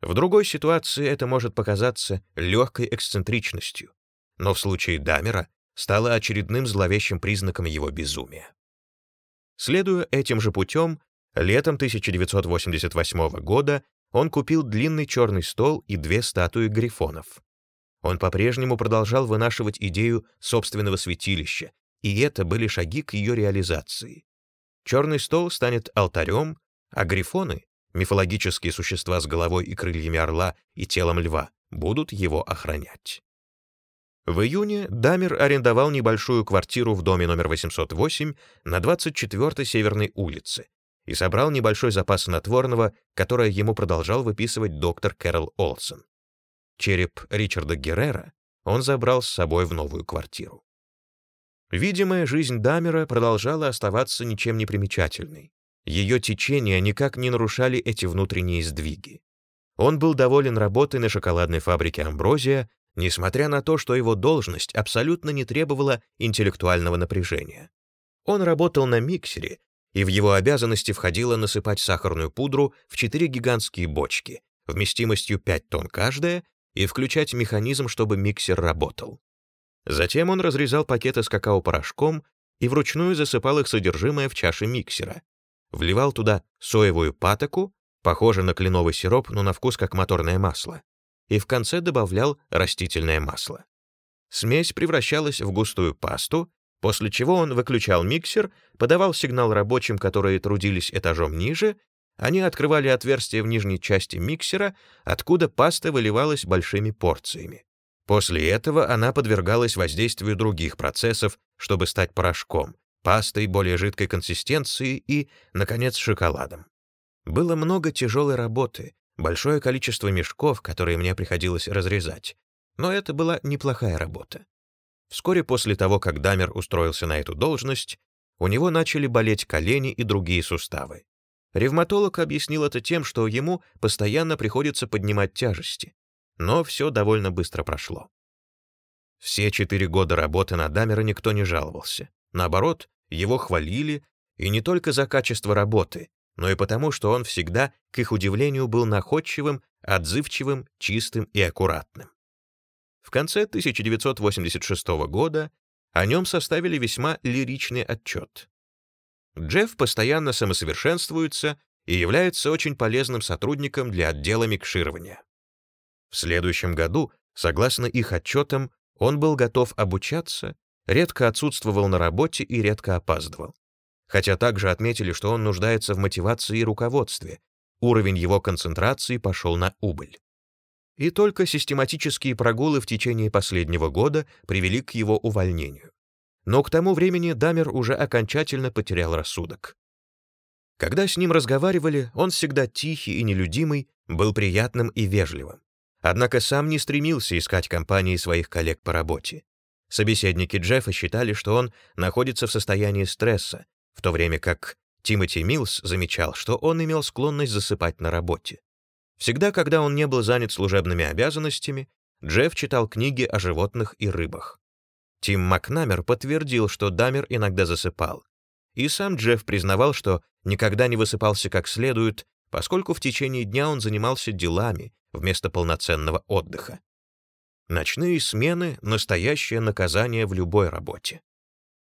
В другой ситуации это может показаться легкой эксцентричностью, но в случае Дамера стало очередным зловещим признаком его безумия. Следуя этим же путем, летом 1988 года он купил длинный черный стол и две статуи грифонов. Он по-прежнему продолжал вынашивать идею собственного святилища, и это были шаги к ее реализации. Черный стол станет алтарем, а грифоны, мифологические существа с головой и крыльями орла и телом льва, будут его охранять. В июне Дамер арендовал небольшую квартиру в доме номер 808 на 24-й Северной улице и собрал небольшой запас снотворного, которое ему продолжал выписывать доктор Кэрол Олсон. Череп Ричарда Геррера он забрал с собой в новую квартиру. Видимая жизнь Дамера продолжала оставаться ничем не примечательной. Ее течения никак не нарушали эти внутренние сдвиги. Он был доволен работой на шоколадной фабрике «Амброзия», несмотря на то, что его должность абсолютно не требовала интеллектуального напряжения. Он работал на миксере, и в его обязанности входило насыпать сахарную пудру в четыре гигантские бочки, вместимостью 5 тонн каждая, и включать механизм, чтобы миксер работал. Затем он разрезал пакеты с какао-порошком и вручную засыпал их содержимое в чаши миксера, вливал туда соевую патоку, похоже на кленовый сироп, но на вкус как моторное масло, и в конце добавлял растительное масло. Смесь превращалась в густую пасту, после чего он выключал миксер, подавал сигнал рабочим, которые трудились этажом ниже, они открывали отверстие в нижней части миксера, откуда паста выливалась большими порциями. После этого она подвергалась воздействию других процессов, чтобы стать порошком, пастой более жидкой консистенции и, наконец, шоколадом. Было много тяжелой работы, большое количество мешков, которые мне приходилось разрезать. Но это была неплохая работа. Вскоре после того, как Дамер устроился на эту должность, у него начали болеть колени и другие суставы. Ревматолог объяснил это тем, что ему постоянно приходится поднимать тяжести. Но все довольно быстро прошло. Все четыре года работы на Дамера никто не жаловался. Наоборот, его хвалили, и не только за качество работы, но и потому, что он всегда, к их удивлению, был находчивым, отзывчивым, чистым и аккуратным. В конце 1986 года о нем составили весьма лиричный отчет. Джефф постоянно самосовершенствуется и является очень полезным сотрудником для отдела микширования. В следующем году, согласно их отчетам, он был готов обучаться, редко отсутствовал на работе и редко опаздывал хотя также отметили, что он нуждается в мотивации и руководстве. Уровень его концентрации пошел на убыль. И только систематические прогулы в течение последнего года привели к его увольнению. Но к тому времени Дамер уже окончательно потерял рассудок. Когда с ним разговаривали, он всегда тихий и нелюдимый, был приятным и вежливым. Однако сам не стремился искать компании своих коллег по работе. Собеседники Джеффа считали, что он находится в состоянии стресса, в то время как Тимоти Милс замечал, что он имел склонность засыпать на работе. Всегда, когда он не был занят служебными обязанностями, Джефф читал книги о животных и рыбах. Тим Макнамер подтвердил, что Дамер иногда засыпал. И сам Джефф признавал, что никогда не высыпался как следует, поскольку в течение дня он занимался делами вместо полноценного отдыха. Ночные смены — настоящее наказание в любой работе.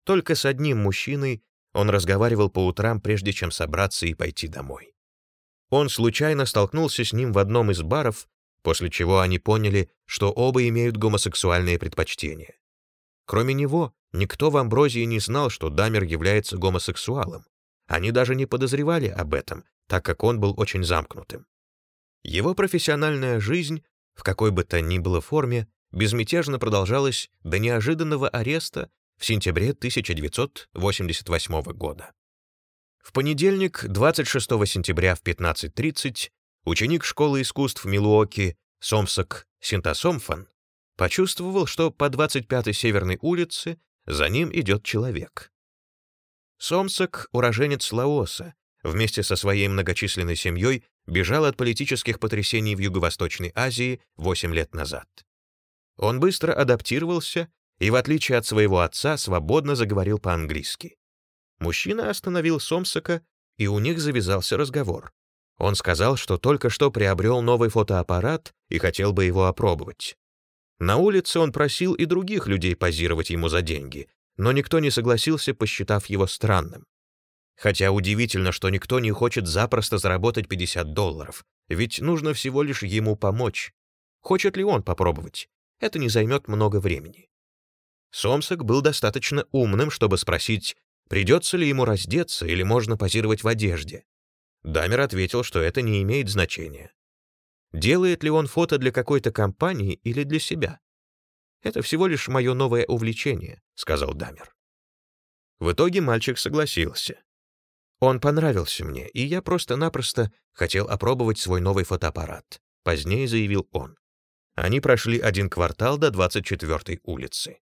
Только с одним мужчиной он разговаривал по утрам, прежде чем собраться и пойти домой. Он случайно столкнулся с ним в одном из баров, после чего они поняли, что оба имеют гомосексуальные предпочтения. Кроме него, никто в Амброзии не знал, что Дамер является гомосексуалом. Они даже не подозревали об этом, так как он был очень замкнутым. Его профессиональная жизнь, в какой бы то ни было форме, безмятежно продолжалась до неожиданного ареста в сентябре 1988 года. В понедельник, 26 сентября в 15.30, ученик школы искусств Милуоки Сомсок Синтасомфан почувствовал, что по 25-й Северной улице за ним идет человек. Сомсок, уроженец Лаоса, вместе со своей многочисленной семьей бежал от политических потрясений в Юго-Восточной Азии 8 лет назад. Он быстро адаптировался и, в отличие от своего отца, свободно заговорил по-английски. Мужчина остановил Сомсака, и у них завязался разговор. Он сказал, что только что приобрел новый фотоаппарат и хотел бы его опробовать. На улице он просил и других людей позировать ему за деньги, но никто не согласился, посчитав его странным. Хотя удивительно, что никто не хочет запросто заработать 50 долларов, ведь нужно всего лишь ему помочь. Хочет ли он попробовать? Это не займет много времени. Сомсак был достаточно умным, чтобы спросить, придется ли ему раздеться или можно позировать в одежде. Дамер ответил, что это не имеет значения. Делает ли он фото для какой-то компании или для себя? «Это всего лишь мое новое увлечение», — сказал Дамер. В итоге мальчик согласился. Он понравился мне, и я просто-напросто хотел опробовать свой новый фотоаппарат. Позднее заявил он. Они прошли один квартал до 24-й улицы.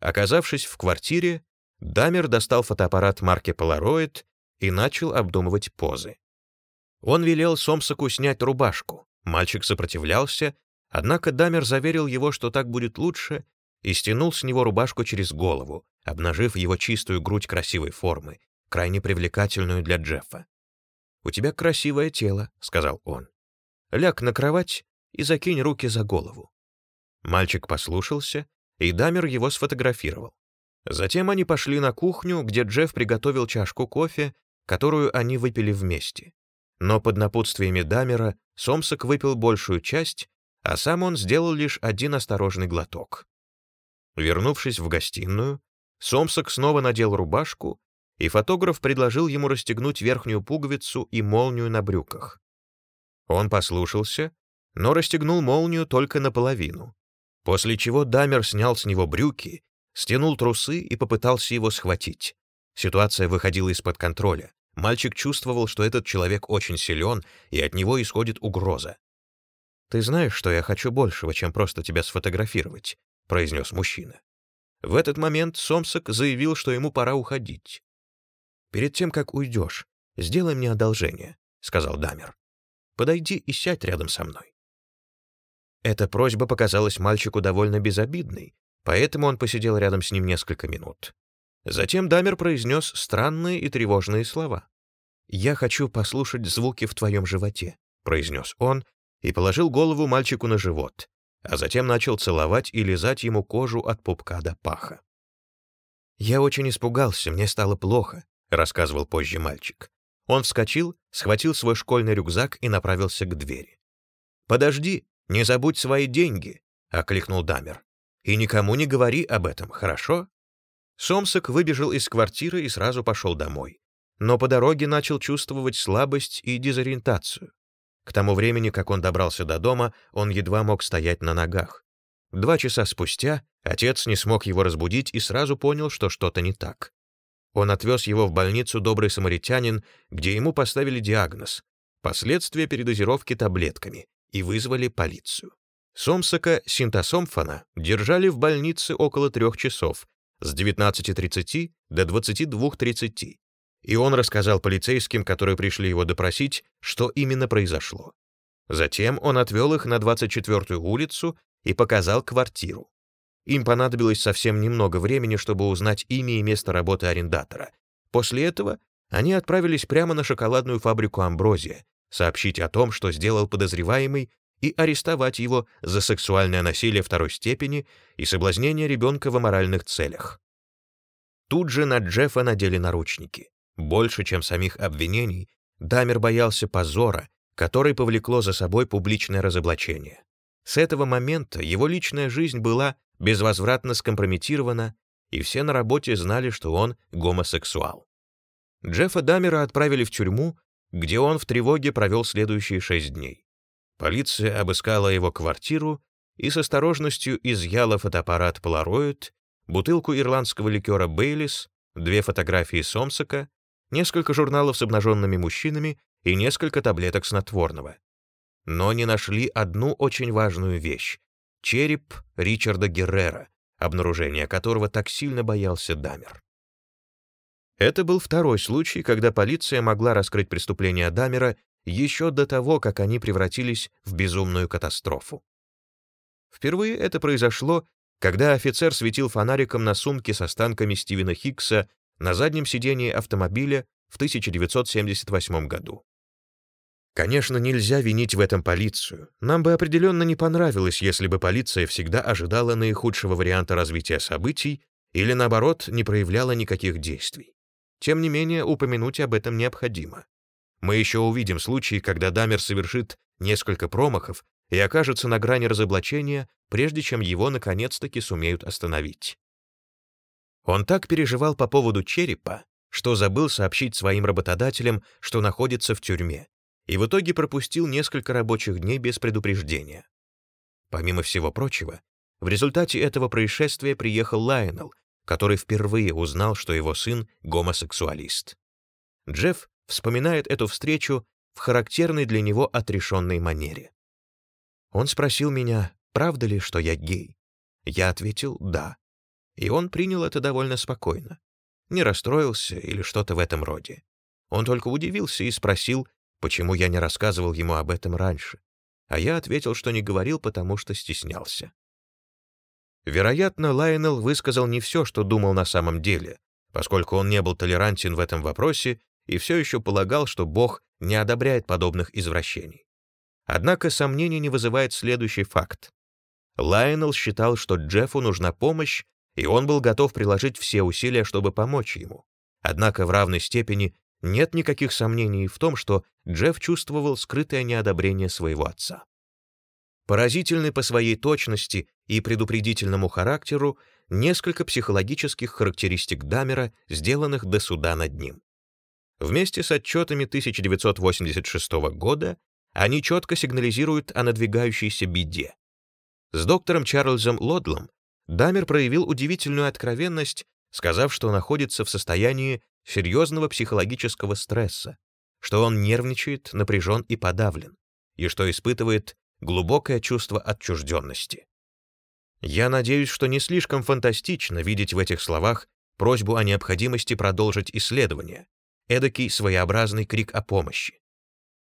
Оказавшись в квартире, Дамер достал фотоаппарат марки Polaroid и начал обдумывать позы. Он велел Сомсаку снять рубашку. Мальчик сопротивлялся, однако Дамер заверил его, что так будет лучше, и стянул с него рубашку через голову, обнажив его чистую грудь красивой формы, крайне привлекательную для Джеффа. «У тебя красивое тело», — сказал он. «Ляг на кровать и закинь руки за голову». Мальчик послушался и Дамер его сфотографировал. Затем они пошли на кухню, где Джефф приготовил чашку кофе, которую они выпили вместе. Но под напутствиями Дамера Сомсок выпил большую часть, а сам он сделал лишь один осторожный глоток. Вернувшись в гостиную, Сомсок снова надел рубашку, и фотограф предложил ему расстегнуть верхнюю пуговицу и молнию на брюках. Он послушался, но расстегнул молнию только наполовину. После чего Дамер снял с него брюки, стянул трусы и попытался его схватить. Ситуация выходила из-под контроля. Мальчик чувствовал, что этот человек очень силен, и от него исходит угроза. «Ты знаешь, что я хочу большего, чем просто тебя сфотографировать», — произнес мужчина. В этот момент Сомсок заявил, что ему пора уходить. «Перед тем, как уйдешь, сделай мне одолжение», — сказал Дамер. «Подойди и сядь рядом со мной». Эта просьба показалась мальчику довольно безобидной, поэтому он посидел рядом с ним несколько минут. Затем Дамер произнес странные и тревожные слова. «Я хочу послушать звуки в твоем животе», — произнес он и положил голову мальчику на живот, а затем начал целовать и лизать ему кожу от пупка до паха. «Я очень испугался, мне стало плохо», — рассказывал позже мальчик. Он вскочил, схватил свой школьный рюкзак и направился к двери. «Подожди», «Не забудь свои деньги», — окликнул Дамер. «И никому не говори об этом, хорошо?» Сомсок выбежал из квартиры и сразу пошел домой. Но по дороге начал чувствовать слабость и дезориентацию. К тому времени, как он добрался до дома, он едва мог стоять на ногах. Два часа спустя отец не смог его разбудить и сразу понял, что что-то не так. Он отвез его в больницу «Добрый самаритянин», где ему поставили диагноз — последствия передозировки таблетками, и вызвали полицию. Сомсака Синтасомфана держали в больнице около трех часов, с 19.30 до 22.30, и он рассказал полицейским, которые пришли его допросить, что именно произошло. Затем он отвел их на 24-ю улицу и показал квартиру. Им понадобилось совсем немного времени, чтобы узнать имя и место работы арендатора. После этого они отправились прямо на шоколадную фабрику «Амброзия», сообщить о том, что сделал подозреваемый, и арестовать его за сексуальное насилие второй степени и соблазнение ребенка в аморальных целях. Тут же на Джеффа надели наручники. Больше, чем самих обвинений, Дамер боялся позора, который повлекло за собой публичное разоблачение. С этого момента его личная жизнь была безвозвратно скомпрометирована, и все на работе знали, что он гомосексуал. Джеффа Дамера отправили в тюрьму, где он в тревоге провел следующие шесть дней. Полиция обыскала его квартиру и с осторожностью изъяла фотоаппарат Polaroid, бутылку ирландского ликера Бейлис, две фотографии Сомсака, несколько журналов с обнаженными мужчинами и несколько таблеток снотворного. Но не нашли одну очень важную вещь — череп Ричарда Геррера, обнаружение которого так сильно боялся Дамер. Это был второй случай, когда полиция могла раскрыть преступление Дамера еще до того, как они превратились в безумную катастрофу. Впервые это произошло, когда офицер светил фонариком на сумке с останками Стивена Хиггса на заднем сидении автомобиля в 1978 году. Конечно, нельзя винить в этом полицию. Нам бы определенно не понравилось, если бы полиция всегда ожидала наихудшего варианта развития событий или, наоборот, не проявляла никаких действий. Тем не менее, упомянуть об этом необходимо. Мы еще увидим случаи, когда Дамер совершит несколько промахов и окажется на грани разоблачения, прежде чем его наконец-таки сумеют остановить. Он так переживал по поводу черепа, что забыл сообщить своим работодателям, что находится в тюрьме, и в итоге пропустил несколько рабочих дней без предупреждения. Помимо всего прочего, в результате этого происшествия приехал Лайонел, который впервые узнал, что его сын — гомосексуалист. Джефф вспоминает эту встречу в характерной для него отрешенной манере. Он спросил меня, правда ли, что я гей. Я ответил «да». И он принял это довольно спокойно. Не расстроился или что-то в этом роде. Он только удивился и спросил, почему я не рассказывал ему об этом раньше. А я ответил, что не говорил, потому что стеснялся. Вероятно, Лайонел высказал не все, что думал на самом деле, поскольку он не был толерантен в этом вопросе и все еще полагал, что Бог не одобряет подобных извращений. Однако сомнений не вызывает следующий факт. Лайонел считал, что Джеффу нужна помощь, и он был готов приложить все усилия, чтобы помочь ему. Однако в равной степени нет никаких сомнений в том, что Джефф чувствовал скрытое неодобрение своего отца. Поразительны по своей точности и предупредительному характеру несколько психологических характеристик Дамера, сделанных до суда над ним. Вместе с отчетами 1986 года они четко сигнализируют о надвигающейся беде. С доктором Чарльзом Лодлом Дамер проявил удивительную откровенность, сказав, что находится в состоянии серьезного психологического стресса, что он нервничает, напряжен и подавлен, и что испытывает глубокое чувство отчужденности. Я надеюсь, что не слишком фантастично видеть в этих словах просьбу о необходимости продолжить исследование, эдакий своеобразный крик о помощи.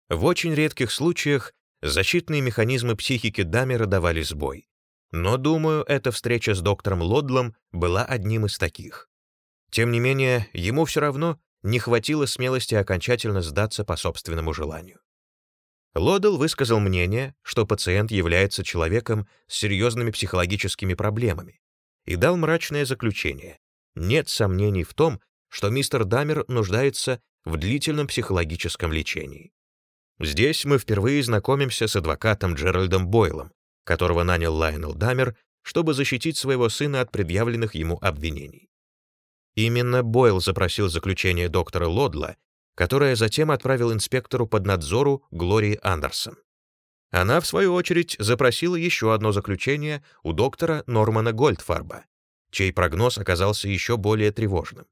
В очень редких случаях защитные механизмы психики Дамера давали сбой. Но, думаю, эта встреча с доктором Лодлом была одним из таких. Тем не менее, ему все равно не хватило смелости окончательно сдаться по собственному желанию. Лодл высказал мнение, что пациент является человеком с серьезными психологическими проблемами, и дал мрачное заключение. Нет сомнений в том, что мистер Дамер нуждается в длительном психологическом лечении. Здесь мы впервые знакомимся с адвокатом Джеральдом Бойлом, которого нанял Лайнел Дамер, чтобы защитить своего сына от предъявленных ему обвинений. Именно Бойл запросил заключение доктора Лодла, которое затем отправил инспектору под надзору Глории Андерсон. Она, в свою очередь, запросила еще одно заключение у доктора Нормана Гольдфарба, чей прогноз оказался еще более тревожным.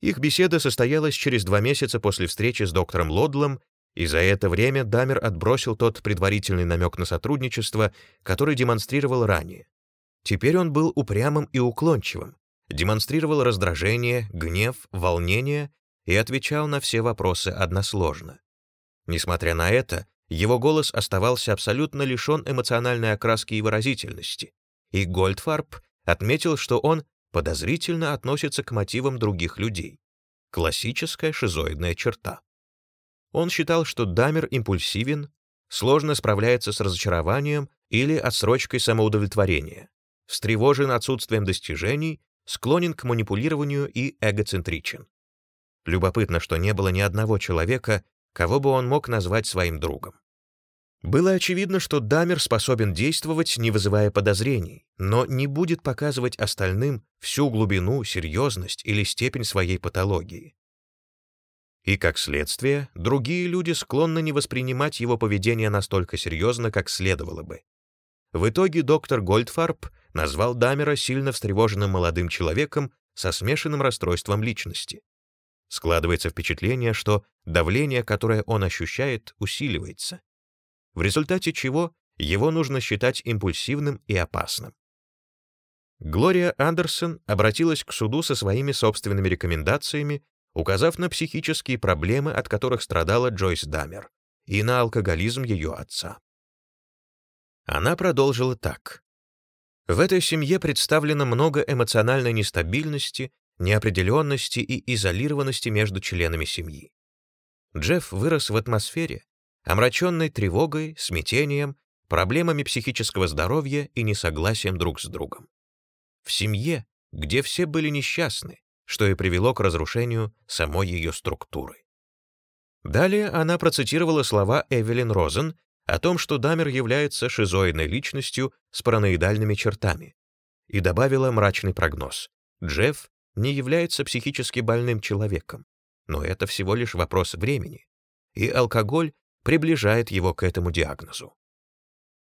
Их беседа состоялась через два месяца после встречи с доктором Лодлом, и за это время Дамер отбросил тот предварительный намек на сотрудничество, который демонстрировал ранее. Теперь он был упрямым и уклончивым, демонстрировал раздражение, гнев, волнение и отвечал на все вопросы односложно. Несмотря на это, его голос оставался абсолютно лишен эмоциональной окраски и выразительности, и Гольдфарб отметил, что он подозрительно относится к мотивам других людей. Классическая шизоидная черта. Он считал, что Дамер импульсивен, сложно справляется с разочарованием или отсрочкой самоудовлетворения, встревожен отсутствием достижений, склонен к манипулированию и эгоцентричен. Любопытно, что не было ни одного человека, кого бы он мог назвать своим другом. Было очевидно, что Дамер способен действовать, не вызывая подозрений, но не будет показывать остальным всю глубину, серьезность или степень своей патологии. И, как следствие, другие люди склонны не воспринимать его поведение настолько серьезно, как следовало бы. В итоге доктор Гольдфарб назвал Дамера сильно встревоженным молодым человеком со смешанным расстройством личности. Складывается впечатление, что давление, которое он ощущает, усиливается, в результате чего его нужно считать импульсивным и опасным. Глория Андерсон обратилась к суду со своими собственными рекомендациями, указав на психические проблемы, от которых страдала Джойс Дамер, и на алкоголизм ее отца. Она продолжила так. В этой семье представлено много эмоциональной нестабильности, неопределенности и изолированности между членами семьи. Джефф вырос в атмосфере, омраченной тревогой, смятением, проблемами психического здоровья и несогласием друг с другом. В семье, где все были несчастны, что и привело к разрушению самой ее структуры. Далее она процитировала слова Эвелин Розен о том, что Дамер является шизоидной личностью с параноидальными чертами, и добавила мрачный прогноз. Джефф не является психически больным человеком, но это всего лишь вопрос времени, и алкоголь приближает его к этому диагнозу.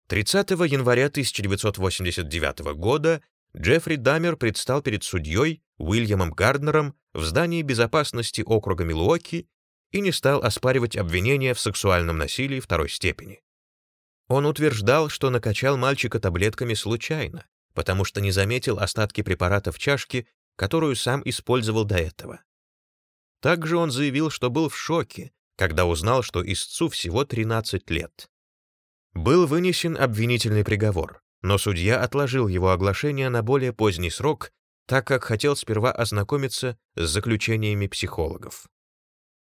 30 января 1989 года Джеффри Дамер предстал перед судьей Уильямом Гарднером в здании безопасности округа Милуоки и не стал оспаривать обвинения в сексуальном насилии второй степени. Он утверждал, что накачал мальчика таблетками случайно, потому что не заметил остатки препарата в чашке, которую сам использовал до этого. Также он заявил, что был в шоке, когда узнал, что истцу всего 13 лет. Был вынесен обвинительный приговор, но судья отложил его оглашение на более поздний срок, так как хотел сперва ознакомиться с заключениями психологов.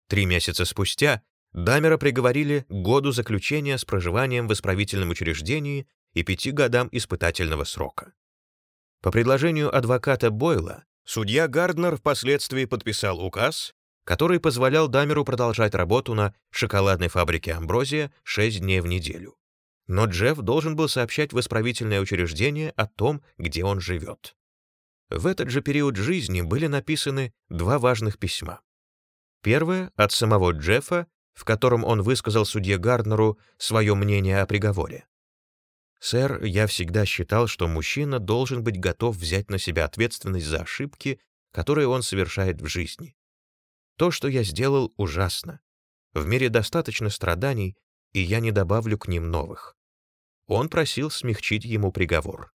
Три месяца спустя Дамера приговорили к году заключения с проживанием в исправительном учреждении и пяти годам испытательного срока. По предложению адвоката Бойла, судья Гарднер впоследствии подписал указ, который позволял Дамеру продолжать работу на шоколадной фабрике «Амброзия» 6 дней в неделю. Но Джефф должен был сообщать в исправительное учреждение о том, где он живет. В этот же период жизни были написаны два важных письма. Первое — от самого Джеффа, в котором он высказал судье Гарднеру свое мнение о приговоре. «Сэр, я всегда считал, что мужчина должен быть готов взять на себя ответственность за ошибки, которые он совершает в жизни. То, что я сделал, ужасно. В мире достаточно страданий, и я не добавлю к ним новых. Он просил смягчить ему приговор.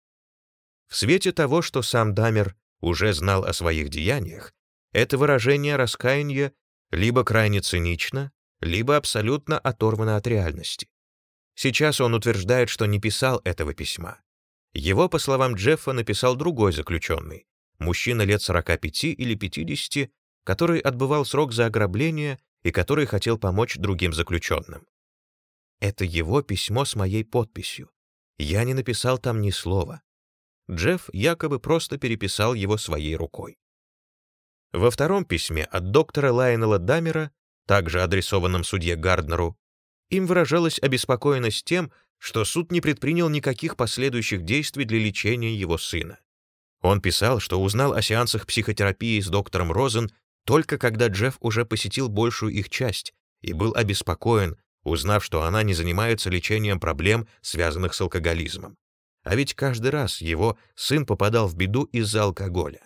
В свете того, что сам Дамер уже знал о своих деяниях, это выражение раскаяния либо крайне цинично, либо абсолютно оторвано от реальности. Сейчас он утверждает, что не писал этого письма. Его, по словам Джеффа, написал другой заключенный, мужчина лет 45 или 50, который отбывал срок за ограбление и который хотел помочь другим заключенным. Это его письмо с моей подписью. Я не написал там ни слова. Джефф якобы просто переписал его своей рукой. Во втором письме от доктора Лайнела Дамера, также адресованном судье Гарднеру, им выражалась обеспокоенность тем, что суд не предпринял никаких последующих действий для лечения его сына. Он писал, что узнал о сеансах психотерапии с доктором Розен только когда Джефф уже посетил большую их часть и был обеспокоен, узнав, что она не занимается лечением проблем, связанных с алкоголизмом. А ведь каждый раз его сын попадал в беду из-за алкоголя.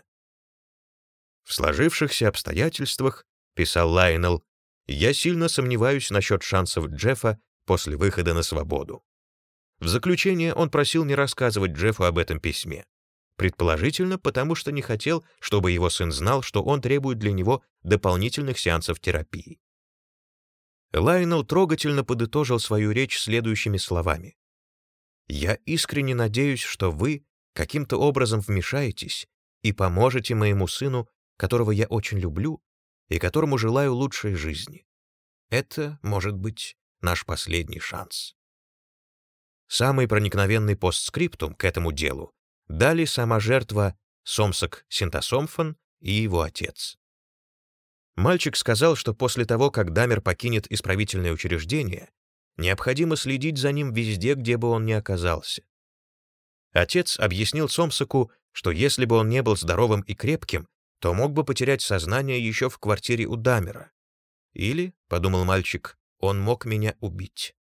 В сложившихся обстоятельствах, писал Лайнел, я сильно сомневаюсь насчет шансов Джеффа после выхода на свободу. В заключение он просил не рассказывать Джеффу об этом письме. Предположительно, потому что не хотел, чтобы его сын знал, что он требует для него дополнительных сеансов терапии. Лайнел трогательно подытожил свою речь следующими словами. «Я искренне надеюсь, что вы каким-то образом вмешаетесь и поможете моему сыну, которого я очень люблю и которому желаю лучшей жизни. Это, может быть, наш последний шанс». Самый проникновенный постскриптум к этому делу дали сама жертва Сомсок Синтасомфон и его отец. Мальчик сказал, что после того, как Дамер покинет исправительное учреждение, необходимо следить за ним везде, где бы он ни оказался. Отец объяснил Сомсаку, что если бы он не был здоровым и крепким, то мог бы потерять сознание еще в квартире у Дамера. Или, — подумал мальчик, — он мог меня убить.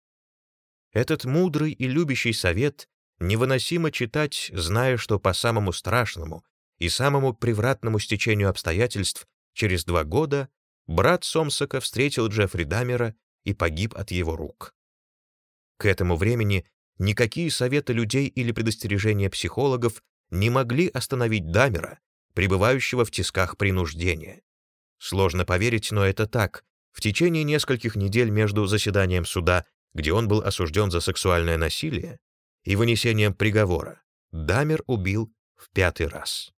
Этот мудрый и любящий совет невыносимо читать, зная, что по самому страшному и самому превратному стечению обстоятельств через два года брат Сомсака встретил Джеффри Дамера и погиб от его рук. К этому времени никакие советы людей или предостережения психологов не могли остановить Дамера, пребывающего в тисках принуждения. Сложно поверить, но это так. В течение нескольких недель между заседанием суда, где он был осужден за сексуальное насилие, и вынесением приговора, Дамер убил в пятый раз.